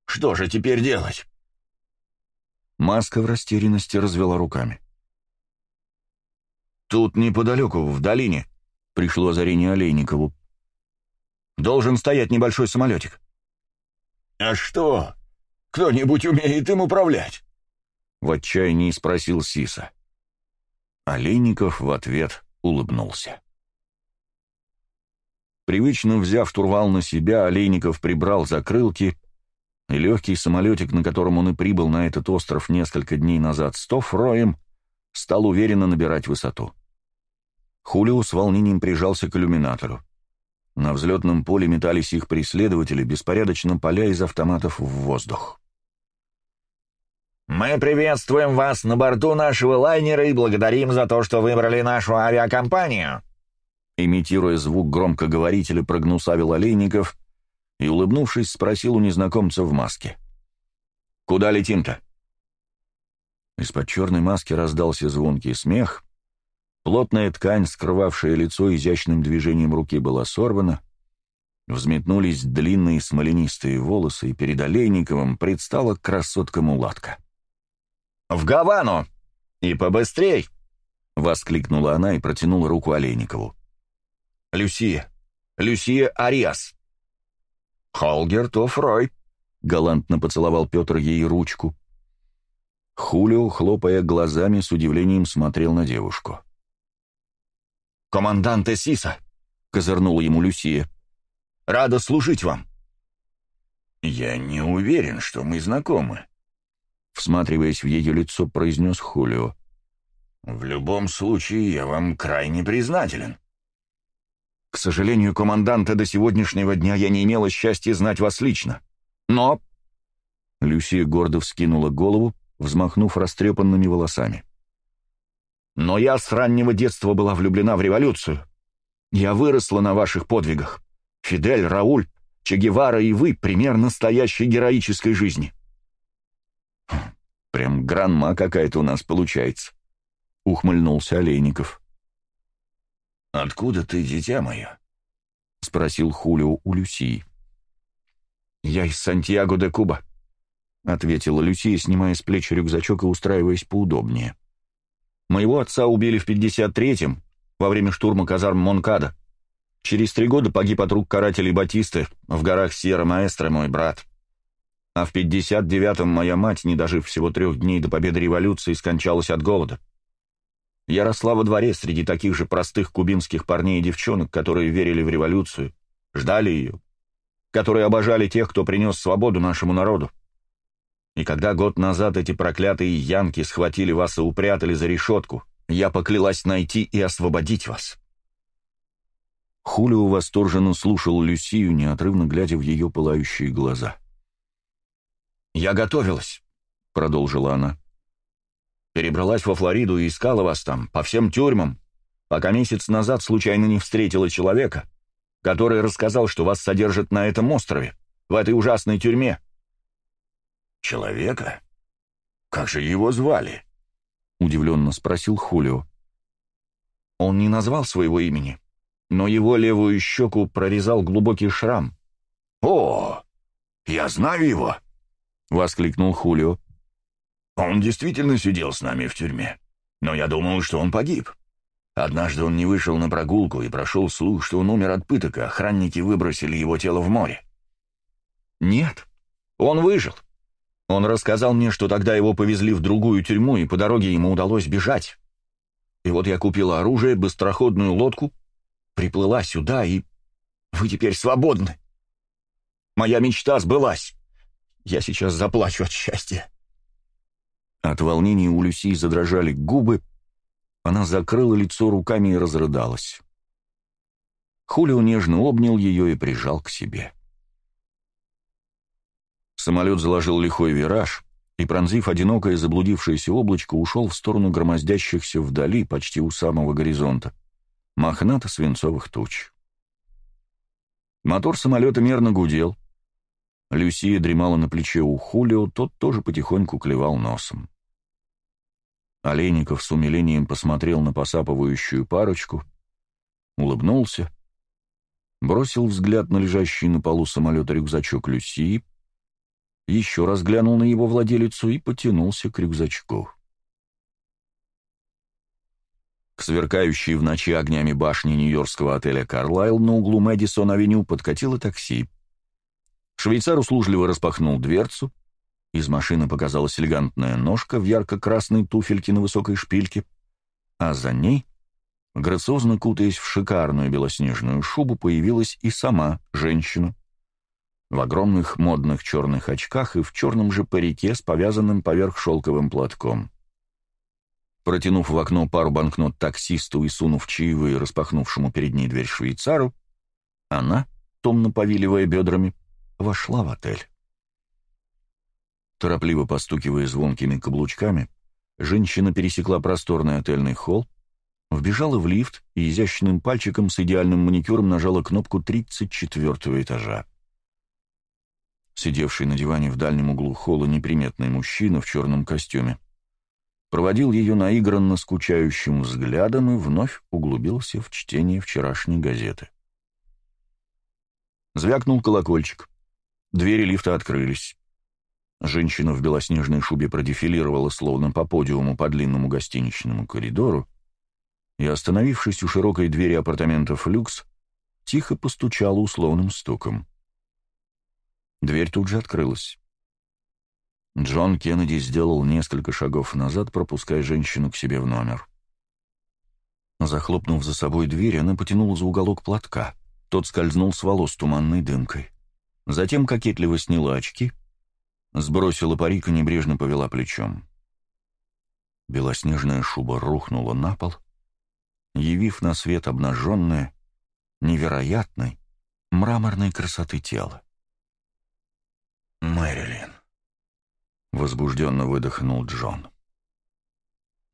«Что же теперь делать?» Маска в растерянности развела руками. «Тут неподалеку, в долине», — пришло озарение Олейникову. «Должен стоять небольшой самолетик». «А что, кто-нибудь умеет им управлять?» В отчаянии спросил Сиса. Олейников в ответ улыбнулся. Привычно взяв штурвал на себя, Олейников прибрал закрылки, и легкий самолетик, на котором он и прибыл на этот остров несколько дней назад с Тофроем, стал уверенно набирать высоту. Хулио с волнением прижался к иллюминатору. На взлетном поле метались их преследователи, беспорядочно поля из автоматов в воздух. «Мы приветствуем вас на борту нашего лайнера и благодарим за то, что выбрали нашу авиакомпанию!» Имитируя звук громкоговорителя, прогнусавил Олейников и, улыбнувшись, спросил у незнакомца в маске. «Куда летим-то?» Из-под черной маски раздался звонкий смех, плотная ткань, скрывавшая лицо изящным движением руки, была сорвана, взметнулись длинные смоленистые волосы, и перед Олейниковым предстала красотка-мулатка. «В Гавану! И побыстрей!» — воскликнула она и протянула руку Олейникову. «Люсия! Люсия Ариас!» «Холгер Тофрой!» — галантно поцеловал Петр ей ручку. Хулио, хлопая глазами, с удивлением смотрел на девушку. «Командант Эсиса!» — козырнула ему Люсия. «Рада служить вам!» «Я не уверен, что мы знакомы», всматриваясь в ее лицо, произнес Хулио. «В любом случае, я вам крайне признателен». «К сожалению, команданта, до сегодняшнего дня я не имела счастья знать вас лично. Но...» Люсия гордо вскинула голову, взмахнув растрепанными волосами. Но я с раннего детства была влюблена в революцию. Я выросла на ваших подвигах. Фидель, Рауль, Че Гевара и вы — пример настоящей героической жизни. Прям гранма какая-то у нас получается, — ухмыльнулся Олейников. «Откуда ты, дитя мое?» — спросил Хулио у Люсии. «Я из Сантьяго де Куба», — ответила Люсия, снимая с плеч рюкзачок и устраиваясь поудобнее. «Моего отца убили в 53-м, во время штурма казарм Монкада. Через три года погиб от рук карателей Батисты в горах Сьерра-Маэстро мой брат. А в 59-м моя мать, не дожив всего трех дней до победы революции, скончалась от голода. Я росла во дворе среди таких же простых кубинских парней и девчонок, которые верили в революцию, ждали ее, которые обожали тех, кто принес свободу нашему народу. И когда год назад эти проклятые янки схватили вас и упрятали за решетку, я поклялась найти и освободить вас». Хулио восторженно слушал Люсию, неотрывно глядя в ее пылающие глаза. «Я готовилась», — продолжила она. «Перебралась во Флориду и искала вас там, по всем тюрьмам, пока месяц назад случайно не встретила человека, который рассказал, что вас содержат на этом острове, в этой ужасной тюрьме». «Человека? Как же его звали?» удивленно спросил Хулио. Он не назвал своего имени, но его левую щеку прорезал глубокий шрам. «О, я знаю его!» — воскликнул Хулио. «Он действительно сидел с нами в тюрьме, но я думал, что он погиб. Однажды он не вышел на прогулку и прошел слух, что он умер от пыток, а охранники выбросили его тело в море. Нет, он выжил. Он рассказал мне, что тогда его повезли в другую тюрьму, и по дороге ему удалось бежать. И вот я купила оружие, быстроходную лодку, приплыла сюда, и вы теперь свободны. Моя мечта сбылась. Я сейчас заплачу от счастья. От волнения у Люси задрожали губы, она закрыла лицо руками и разрыдалась. Хулио нежно обнял ее и прижал к себе. — Самолет заложил лихой вираж и, пронзив одинокое заблудившееся облачко, ушел в сторону громоздящихся вдали, почти у самого горизонта, мохнато-свинцовых туч. Мотор самолета мерно гудел. Люсия дремала на плече у Хулио, тот тоже потихоньку клевал носом. Олейников с умилением посмотрел на посапывающую парочку, улыбнулся, бросил взгляд на лежащий на полу самолета рюкзачок Люсии, еще раз глянул на его владелицу и потянулся к рюкзачку. К сверкающей в ночи огнями башни нью-йоркского отеля «Карлайл» на углу Мэдисон-авеню подкатило такси. Швейцар услужливо распахнул дверцу, из машины показалась элегантная ножка в ярко-красной туфельке на высокой шпильке, а за ней, грациозно кутаясь в шикарную белоснежную шубу, появилась и сама женщина в огромных модных черных очках и в черном же парике с повязанным поверх шелковым платком. Протянув в окно пару банкнот таксисту и сунув чаевые распахнувшему перед ней дверь швейцару, она, томно повиливая бедрами, вошла в отель. Торопливо постукивая звонкими каблучками, женщина пересекла просторный отельный холл, вбежала в лифт и изящным пальчиком с идеальным маникюром нажала кнопку 34 этажа. Сидевший на диване в дальнем углу холла неприметный мужчина в черном костюме проводил ее наигранно скучающим взглядом и вновь углубился в чтение вчерашней газеты. Звякнул колокольчик. Двери лифта открылись. Женщина в белоснежной шубе продефилировала словно по подиуму по длинному гостиничному коридору и, остановившись у широкой двери апартаментов «Люкс», тихо постучала условным стуком. Дверь тут же открылась. Джон Кеннеди сделал несколько шагов назад, пропуская женщину к себе в номер. Захлопнув за собой дверь, она потянула за уголок платка. Тот скользнул с волос туманной дымкой. Затем кокетливо сняла очки, сбросила парик и небрежно повела плечом. Белоснежная шуба рухнула на пол, явив на свет обнаженное, невероятной, мраморной красоты тело. «Мэрилин», — возбужденно выдохнул Джон.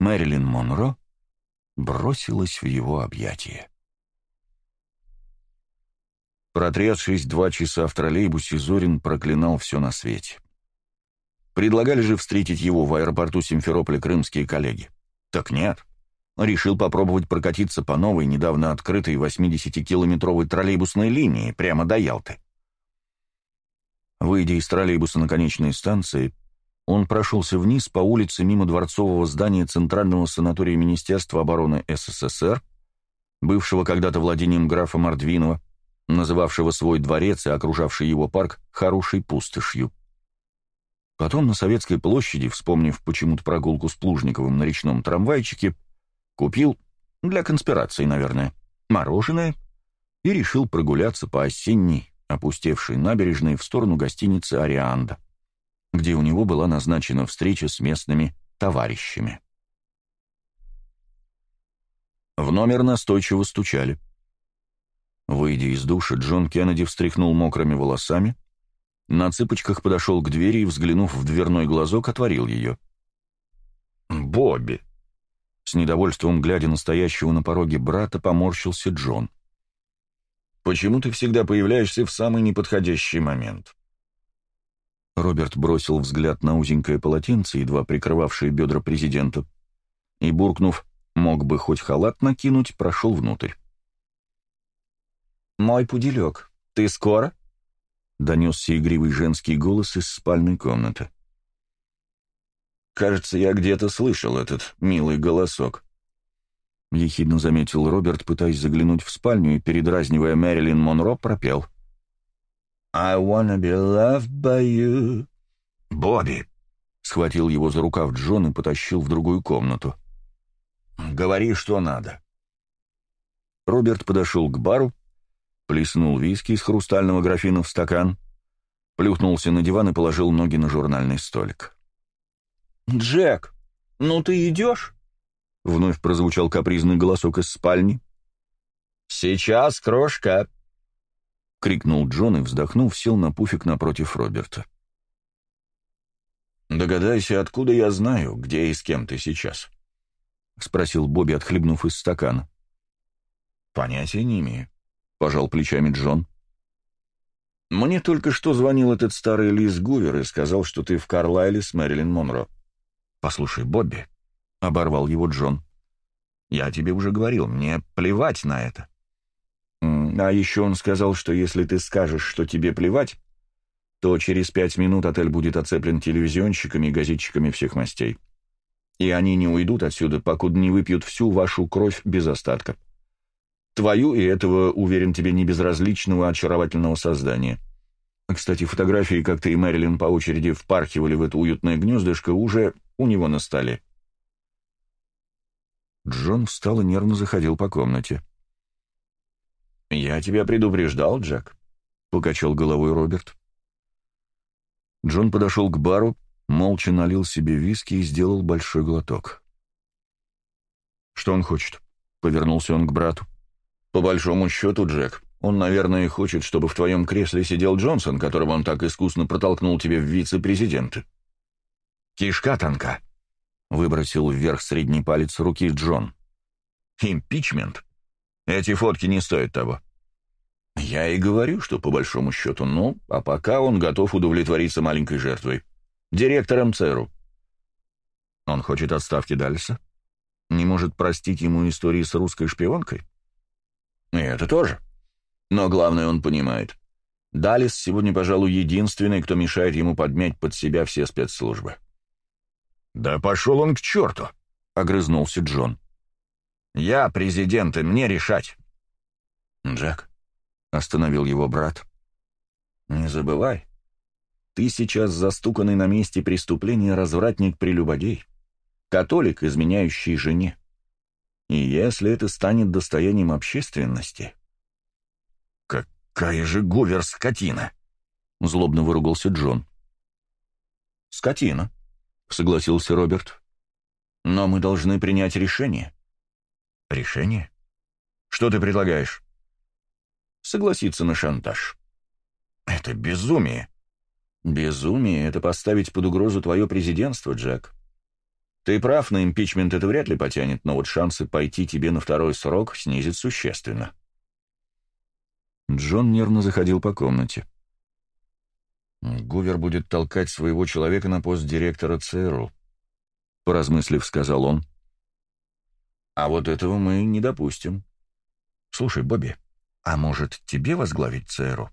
Мэрилин Монро бросилась в его объятия. Протрясшись два часа в троллейбусе, Зорин проклинал все на свете. Предлагали же встретить его в аэропорту Симферополя крымские коллеги. Так нет. Решил попробовать прокатиться по новой, недавно открытой 80-километровой троллейбусной линии прямо до Ялты. Выйдя из троллейбуса на конечной станции, он прошелся вниз по улице мимо дворцового здания Центрального санатория Министерства обороны СССР, бывшего когда-то владением графа Мордвинова, называвшего свой дворец и окружавший его парк хорошей пустошью. Потом на Советской площади, вспомнив почему-то прогулку с Плужниковым на речном трамвайчике, купил, для конспирации, наверное, мороженое и решил прогуляться по осенней, опустевшей набережной в сторону гостиницы «Арианда», где у него была назначена встреча с местными товарищами. В номер настойчиво стучали. Выйдя из душа, Джон Кеннеди встряхнул мокрыми волосами, на цыпочках подошел к двери и, взглянув в дверной глазок, отворил ее. «Бобби!» С недовольством, глядя на стоящего на пороге брата, поморщился Джон. «Почему ты всегда появляешься в самый неподходящий момент?» Роберт бросил взгляд на узенькое полотенце, едва прикрывавшее бедра президента, и, буркнув «мог бы хоть халат накинуть», прошел внутрь. «Мой пуделек, ты скоро?» — донесся игривый женский голос из спальной комнаты. «Кажется, я где-то слышал этот милый голосок», — ехидно заметил Роберт, пытаясь заглянуть в спальню и, передразнивая Мэрилин Монро, пропел. «I wanna be loved by you». «Бобби!» — схватил его за рукав Джон и потащил в другую комнату. «Говори, что надо». Роберт подошел к бару, плеснул виски из хрустального графина в стакан, плюхнулся на диван и положил ноги на журнальный столик. «Джек, ну ты идешь?» — вновь прозвучал капризный голосок из спальни. «Сейчас, крошка!» — крикнул Джон и, вздохнув, сел на пуфик напротив Роберта. «Догадайся, откуда я знаю, где и с кем ты сейчас?» — спросил Бобби, отхлебнув из стакана. «Понятия не имею. — пожал плечами Джон. «Мне только что звонил этот старый Лиз Гувер и сказал, что ты в Карлайле с Мэрилин Монро». «Послушай, Бобби», — оборвал его Джон, — «я тебе уже говорил, мне плевать на это». «А еще он сказал, что если ты скажешь, что тебе плевать, то через пять минут отель будет оцеплен телевизионщиками и газетчиками всех мастей. И они не уйдут отсюда, покуда не выпьют всю вашу кровь без остатка. Твою и этого, уверен тебе, не безразличного очаровательного создания. Кстати, фотографии, как ты и Мэрилин по очереди впархивали в это уютное гнездышко, уже у него на столе. Джон встал и нервно заходил по комнате. «Я тебя предупреждал, Джек», — покачал головой Роберт. Джон подошел к бару, молча налил себе виски и сделал большой глоток. «Что он хочет?» — повернулся он к брату. По большому счету, Джек, он, наверное, хочет, чтобы в твоем кресле сидел Джонсон, которого он так искусно протолкнул тебе в вице-президенты. Кишка танка. Выбросил вверх средний палец руки Джон. Импичмент. Эти фотки не стоят того. Я и говорю, что по большому счету, ну, а пока он готов удовлетвориться маленькой жертвой. Директором ЦРУ. Он хочет отставки Дальса? Не может простить ему истории с русской шпионкой? И это тоже. Но главное он понимает. Далис сегодня, пожалуй, единственный, кто мешает ему подмять под себя все спецслужбы. «Да пошел он к черту!» — огрызнулся Джон. «Я президент, и мне решать». «Джек», — остановил его брат, — «не забывай, ты сейчас застуканный на месте преступления развратник-прелюбодей, католик, изменяющий жене. И если это станет достоянием общественности... «Какая же Говер скотина!» — злобно выругался Джон. «Скотина», — согласился Роберт. «Но мы должны принять решение». «Решение? Что ты предлагаешь?» «Согласиться на шантаж». «Это безумие». «Безумие — это поставить под угрозу твое президентство, Джек. Ты прав, на импичмент это вряд ли потянет, но вот шансы пойти тебе на второй срок снизит существенно. Джон нервно заходил по комнате. Гувер будет толкать своего человека на пост директора ЦРУ, поразмыслив, сказал он. А вот этого мы не допустим. Слушай, Бобби, а может тебе возглавить ЦРУ?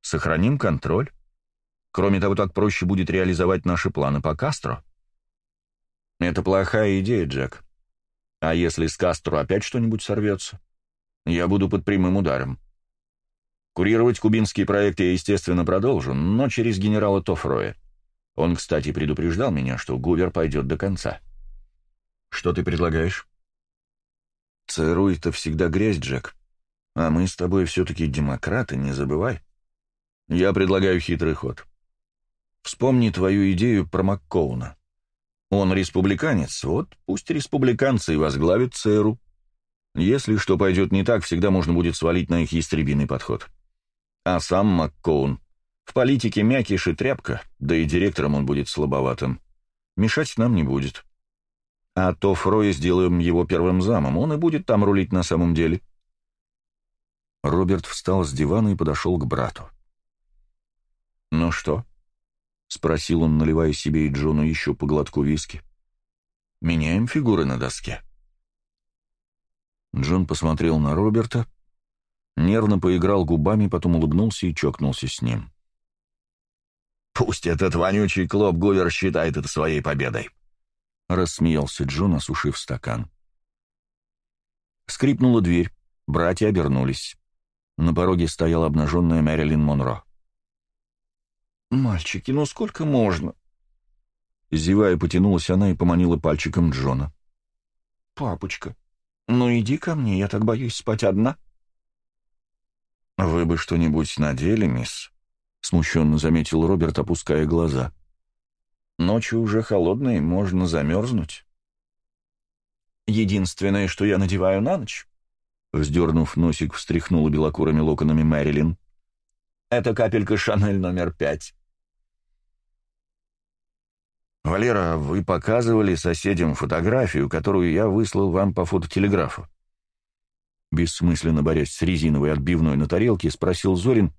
Сохраним контроль. Кроме того, так проще будет реализовать наши планы по Кастро. Это плохая идея, Джек. А если с Кастро опять что-нибудь сорвется? Я буду под прямым ударом. Курировать кубинские проекты я, естественно, продолжу, но через генерала Тофроя. Он, кстати, предупреждал меня, что Гувер пойдет до конца. Что ты предлагаешь? ЦРУ — это всегда грязь, Джек. А мы с тобой все-таки демократы, не забывай. Я предлагаю хитрый ход. Вспомни твою идею про МакКоуна. Он республиканец, вот пусть республиканцы и возглавят ЦРУ. Если что пойдет не так, всегда можно будет свалить на их истребиный подход. А сам МакКоун в политике мякиш и тряпка, да и директором он будет слабоватым. Мешать нам не будет. А то Фроя сделаем его первым замом, он и будет там рулить на самом деле. Роберт встал с дивана и подошел к брату. «Ну что?» — спросил он, наливая себе и Джону еще по глотку виски. «Меняем фигуры на доске». Джон посмотрел на Роберта, нервно поиграл губами, потом улыбнулся и чокнулся с ним. «Пусть этот вонючий клоп Гувер считает это своей победой», — рассмеялся Джон, осушив стакан. Скрипнула дверь, братья обернулись. На пороге стояла обнаженная Мэрилин Монро. «Мальчики, ну сколько можно?» Зевая, потянулась она и поманила пальчиком Джона. «Папочка, ну иди ко мне, я так боюсь спать одна». «Вы бы что-нибудь надели, мисс?» — смущенно заметил Роберт, опуская глаза. «Ночью уже холодные, можно замерзнуть». «Единственное, что я надеваю на ночь», — вздернув носик, встряхнула белокурыми локонами Мэрилин, — «это капелька Шанель номер пять». «Валера, вы показывали соседям фотографию, которую я выслал вам по фототелеграфу?» Бессмысленно борясь с резиновой отбивной на тарелке, спросил Зорин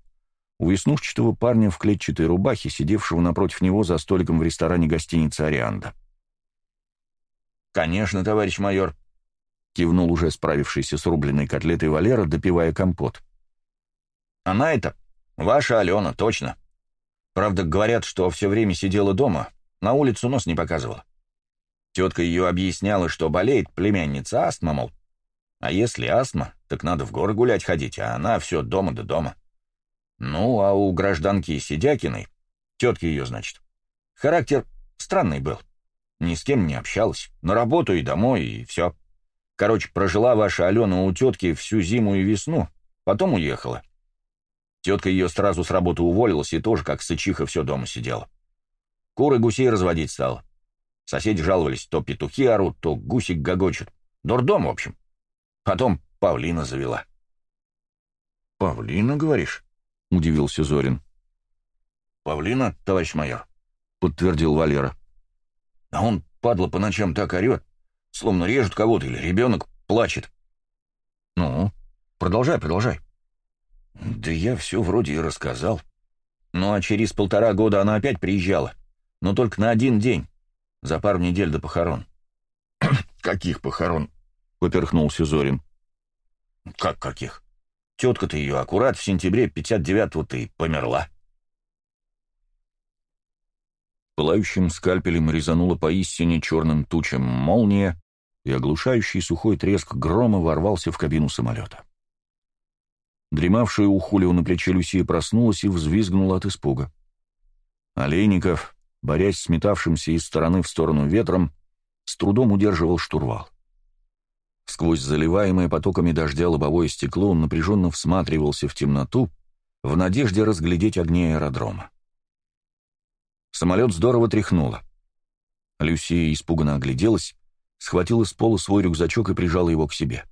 у веснушчатого парня в клетчатой рубахе, сидевшего напротив него за столиком в ресторане гостиницы «Арианда». «Конечно, товарищ майор», — кивнул уже справившийся с рубленной котлетой Валера, допивая компот. «Она это ваша Алена, точно. Правда, говорят, что все время сидела дома, на улицу нос не показывала. Тетка ее объясняла, что болеет племянница астма, мол, а если астма, так надо в горы гулять ходить, а она все дома да дома. Ну, а у гражданки Сидякиной, тетки ее, значит, характер странный был. Ни с кем не общалась, на работу и домой, и все. Короче, прожила ваша Алена у тетки всю зиму и весну, потом уехала. Тетка ее сразу с работы уволилась и тоже как сычиха все дома сидела. Куры гусей разводить стала. Соседи жаловались, то петухи орут, то гусик гогочет. Дурдом, в общем. Потом павлина завела. «Павлина, говоришь?» — удивился Зорин. «Павлина, товарищ майор», — подтвердил Валера. «А он, падла, по ночам так орет, словно режет кого-то или ребенок плачет». «Ну, продолжай, продолжай». «Да я все вроде и рассказал. Ну а через полтора года она опять приезжала, но только на один день, за пару недель до похорон». «Каких похорон?» — поперхнулся Зорин. «Как каких? Тетка-то ее аккурат в сентябре 59-го ты померла». Пылающим скальпелем резанула поистине черным тучам молния, и оглушающий сухой треск грома ворвался в кабину самолета. Дремавшая у Хулио на плече Люсия проснулась и взвизгнула от испуга. Олейников, борясь с метавшимся из стороны в сторону ветром, с трудом удерживал штурвал. Сквозь заливаемое потоками дождя лобовое стекло он напряженно всматривался в темноту, в надежде разглядеть огни аэродрома. Самолет здорово тряхнуло. Люсия испуганно огляделась, схватила с пола свой рюкзачок и прижала его к себе.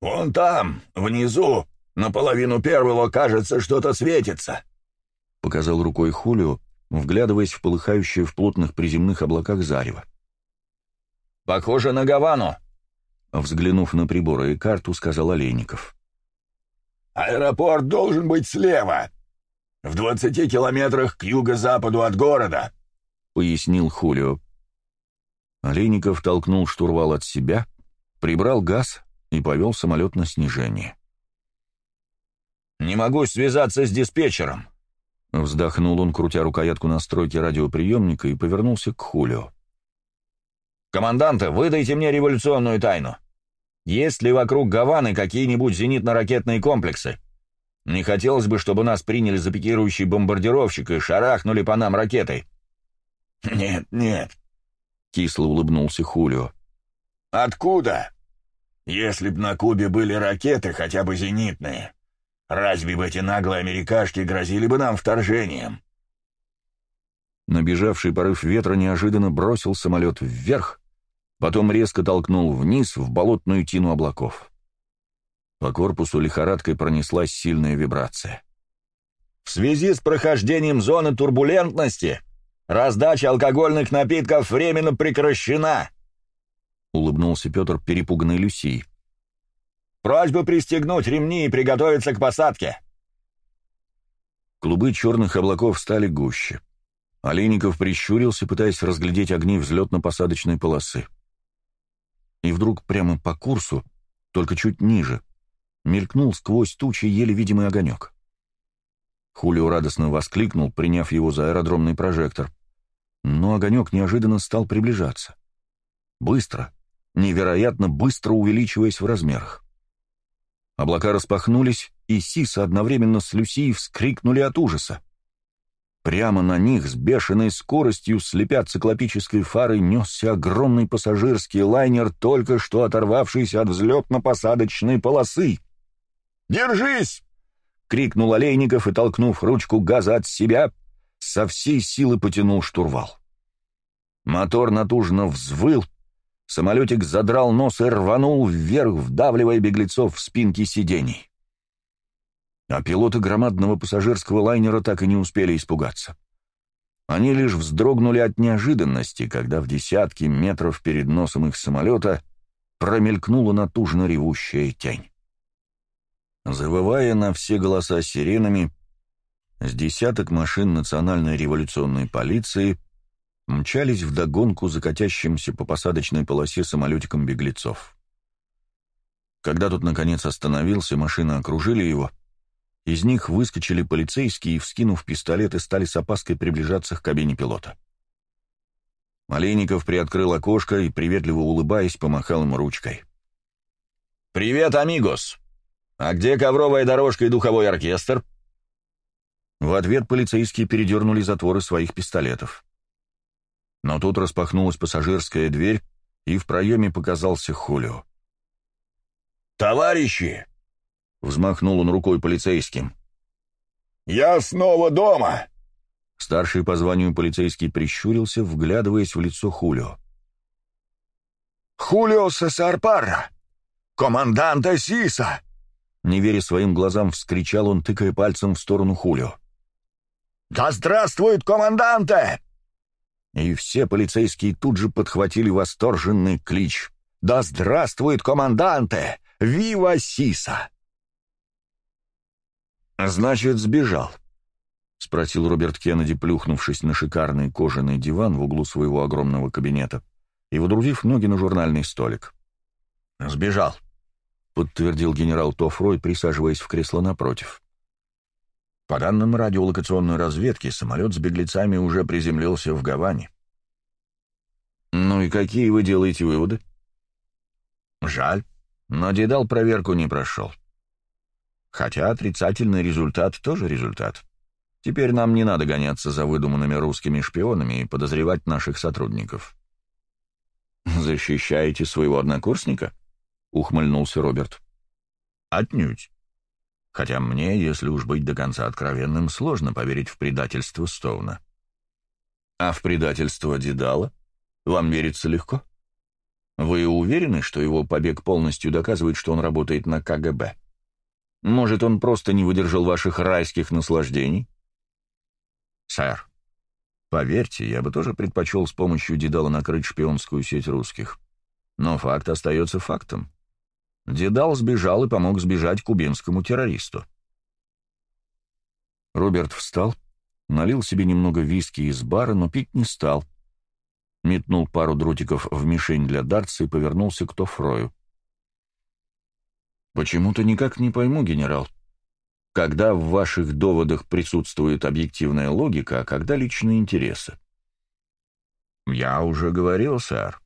«Вон там, внизу, наполовину первого, кажется, что-то светится», — показал рукой Хулио, вглядываясь в полыхающее в плотных приземных облаках зарево. «Похоже на Гавану!» Взглянув на приборы и карту, сказал Олейников. «Аэропорт должен быть слева, в двадцати километрах к юго-западу от города», — пояснил Хулио. Олейников толкнул штурвал от себя, прибрал газ и повел самолет на снижение. «Не могу связаться с диспетчером», — вздохнул он, крутя рукоятку настройки радиоприемника и повернулся к Хулио. «Команданты, выдайте мне революционную тайну. Есть ли вокруг Гаваны какие-нибудь зенитно-ракетные комплексы? Не хотелось бы, чтобы нас приняли за пикирующий бомбардировщик и шарахнули по нам ракетой». «Нет, нет», — кисло улыбнулся Хулио. «Откуда? Если б на Кубе были ракеты, хотя бы зенитные, разве бы эти наглые америкашки грозили бы нам вторжением?» Набежавший порыв ветра неожиданно бросил самолет вверх, потом резко толкнул вниз в болотную тину облаков. По корпусу лихорадкой пронеслась сильная вибрация. «В связи с прохождением зоны турбулентности раздача алкогольных напитков временно прекращена!» — улыбнулся Петр, перепуганный Люсией. «Просьба пристегнуть ремни и приготовиться к посадке!» Клубы черных облаков стали гуще. Олейников прищурился, пытаясь разглядеть огни взлетно-посадочной полосы. И вдруг прямо по курсу, только чуть ниже, мелькнул сквозь тучи еле видимый огонек. Хулио радостно воскликнул, приняв его за аэродромный прожектор. Но огонек неожиданно стал приближаться. Быстро, невероятно быстро увеличиваясь в размерах. Облака распахнулись, и Сиса одновременно с Люсией вскрикнули от ужаса. Прямо на них с бешеной скоростью, слепя циклопической фарой, несся огромный пассажирский лайнер, только что оторвавшийся от взлетно-посадочной полосы. «Держись!» — крикнул Олейников и, толкнув ручку газа от себя, со всей силы потянул штурвал. Мотор натужно взвыл, самолетик задрал нос и рванул вверх, вдавливая беглецов в спинки сидений а пилоты громадного пассажирского лайнера так и не успели испугаться. Они лишь вздрогнули от неожиданности, когда в десятки метров перед носом их самолета промелькнула натужно ревущая тень. Завывая на все голоса сиренами, с десяток машин национальной революционной полиции мчались вдогонку закатящимся по посадочной полосе самолетиком беглецов. Когда тут, наконец, остановился, машины окружили его — из них выскочили полицейские и, вскинув пистолеты, стали с опаской приближаться к кабине пилота. Малейников приоткрыл окошко и, приветливо улыбаясь, помахал ему ручкой. «Привет, амигос! А где ковровая дорожка и духовой оркестр?» В ответ полицейские передернули затворы своих пистолетов. Но тут распахнулась пассажирская дверь, и в проеме показался Хулио. «Товарищи!» Взмахнул он рукой полицейским. «Я снова дома!» Старший по званию полицейский прищурился, вглядываясь в лицо Хулио. «Хулио Сесарпара! Команданта Сиса!» Не веря своим глазам, вскричал он, тыкая пальцем в сторону Хулио. «Да здравствует команданте!» И все полицейские тут же подхватили восторженный клич. «Да здравствует команданте! Вива Сиса!» «Значит, сбежал?» — спросил Роберт Кеннеди, плюхнувшись на шикарный кожаный диван в углу своего огромного кабинета и водрузив ноги на журнальный столик. «Сбежал», — подтвердил генерал Тофрой, присаживаясь в кресло напротив. «По данным радиолокационной разведки, самолет с беглецами уже приземлился в Гаване». «Ну и какие вы делаете выводы?» «Жаль, но Дедал проверку не прошел. Хотя отрицательный результат тоже результат. Теперь нам не надо гоняться за выдуманными русскими шпионами и подозревать наших сотрудников. «Защищаете своего однокурсника?» — ухмыльнулся Роберт. «Отнюдь. Хотя мне, если уж быть до конца откровенным, сложно поверить в предательство Стоуна». «А в предательство Дедала? Вам верится легко? Вы уверены, что его побег полностью доказывает, что он работает на КГБ?» Может, он просто не выдержал ваших райских наслаждений? Сэр, Поверьте, я бы тоже предпочел с помощью Дедала накрыть шпионскую сеть русских. Но факт остается фактом. Дедал сбежал и помог сбежать кубинскому террористу. Роберт встал, налил себе немного виски из бара, но пить не стал. Метнул пару дротиков в мишень для дартса и повернулся к Тофрою. «Почему-то никак не пойму, генерал. Когда в ваших доводах присутствует объективная логика, а когда личные интересы?» «Я уже говорил, сэр.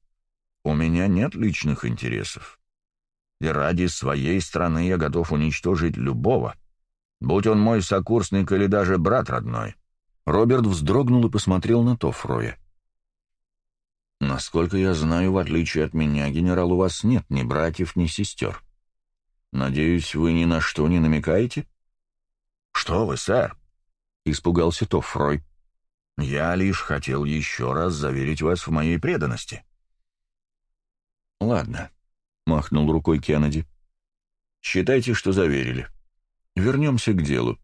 У меня нет личных интересов. И ради своей страны я готов уничтожить любого, будь он мой сокурсник или даже брат родной». Роберт вздрогнул и посмотрел на Тофроя. «Насколько я знаю, в отличие от меня, генерал, у вас нет ни братьев, ни сестер. Надеюсь, вы ни на что не намекаете?» «Что вы, сэр?» — испугался Тофрой. «Я лишь хотел еще раз заверить вас в моей преданности». «Ладно», — махнул рукой Кеннеди. «Считайте, что заверили. Вернемся к делу.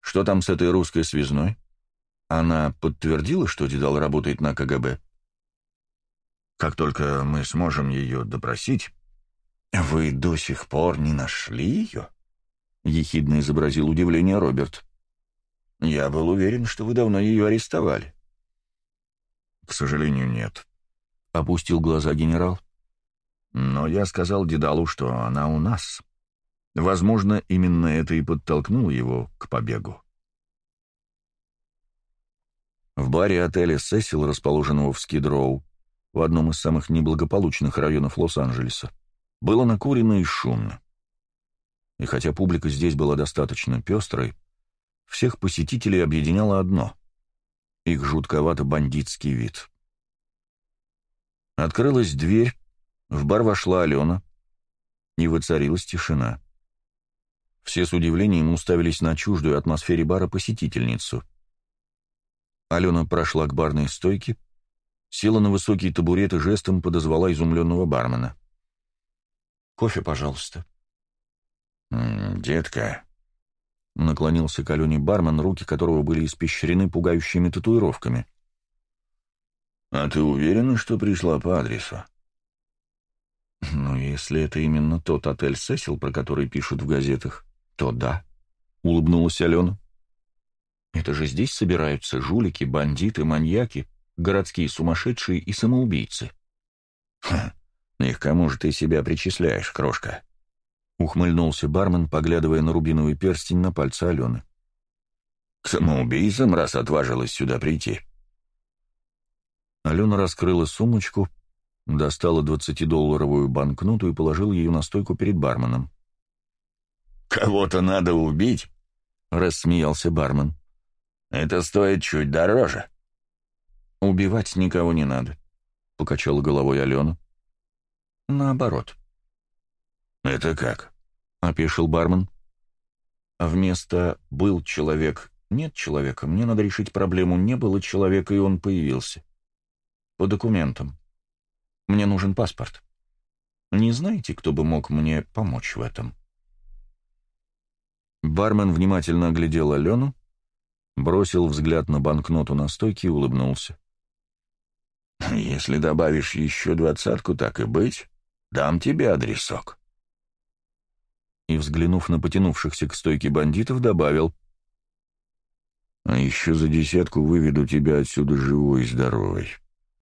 Что там с этой русской связной? Она подтвердила, что Дедал работает на КГБ?» «Как только мы сможем ее допросить...» «Вы до сих пор не нашли ее?» — ехидно изобразил удивление Роберт. «Я был уверен, что вы давно ее арестовали». «К сожалению, нет», — опустил глаза генерал. Но я сказал Дедалу, что она у нас. Возможно, именно это и подтолкнуло его к побегу. В баре отеля «Сесил», расположенного в Скидроу, в одном из самых неблагополучных районов Лос-Анджелеса, было накурено и шумно. И хотя публика здесь была достаточно пестрой, всех посетителей объединяло одно — их жутковато-бандитский вид. Открылась дверь, в бар вошла Алена, и воцарилась тишина. Все с удивлением уставились на чуждую атмосфере бара посетительницу. Алена прошла к барной стойке, села на высокий табурет и жестом подозвала изумленного бармена. «Кофе, пожалуйста». «Детка», — наклонился к Алене бармен, руки которого были испещрены пугающими татуировками. «А ты уверена, что пришла по адресу?» «Ну, если это именно тот отель «Сесил», про который пишут в газетах, то да», — улыбнулась Алена. «Это же здесь собираются жулики, бандиты, маньяки, городские сумасшедшие и самоубийцы». «Ха, их кому же ты себя причисляешь, крошка?» — ухмыльнулся бармен, поглядывая на рубиновый перстень на пальце Алены. «К самоубийцам, раз отважилась сюда прийти». Алена раскрыла сумочку, достала двадцатидолларовую банкноту и положила ее на стойку перед барменом. «Кого-то надо убить?» — рассмеялся бармен. «Это стоит чуть дороже». «Убивать никого не надо», — покачала головой Алена. «Наоборот». «Это как?» — опешил бармен. «Вместо «был человек» нет человека, мне надо решить проблему «не было человека» и он появился. По документам. Мне нужен паспорт. Не знаете, кто бы мог мне помочь в этом?» Бармен внимательно оглядел Алену, бросил взгляд на банкноту на стойке и улыбнулся. «Если добавишь еще двадцатку, так и быть, дам тебе адресок». И, взглянув на потянувшихся к стойке бандитов, добавил. «А еще за десятку выведу тебя отсюда живой и здоровой».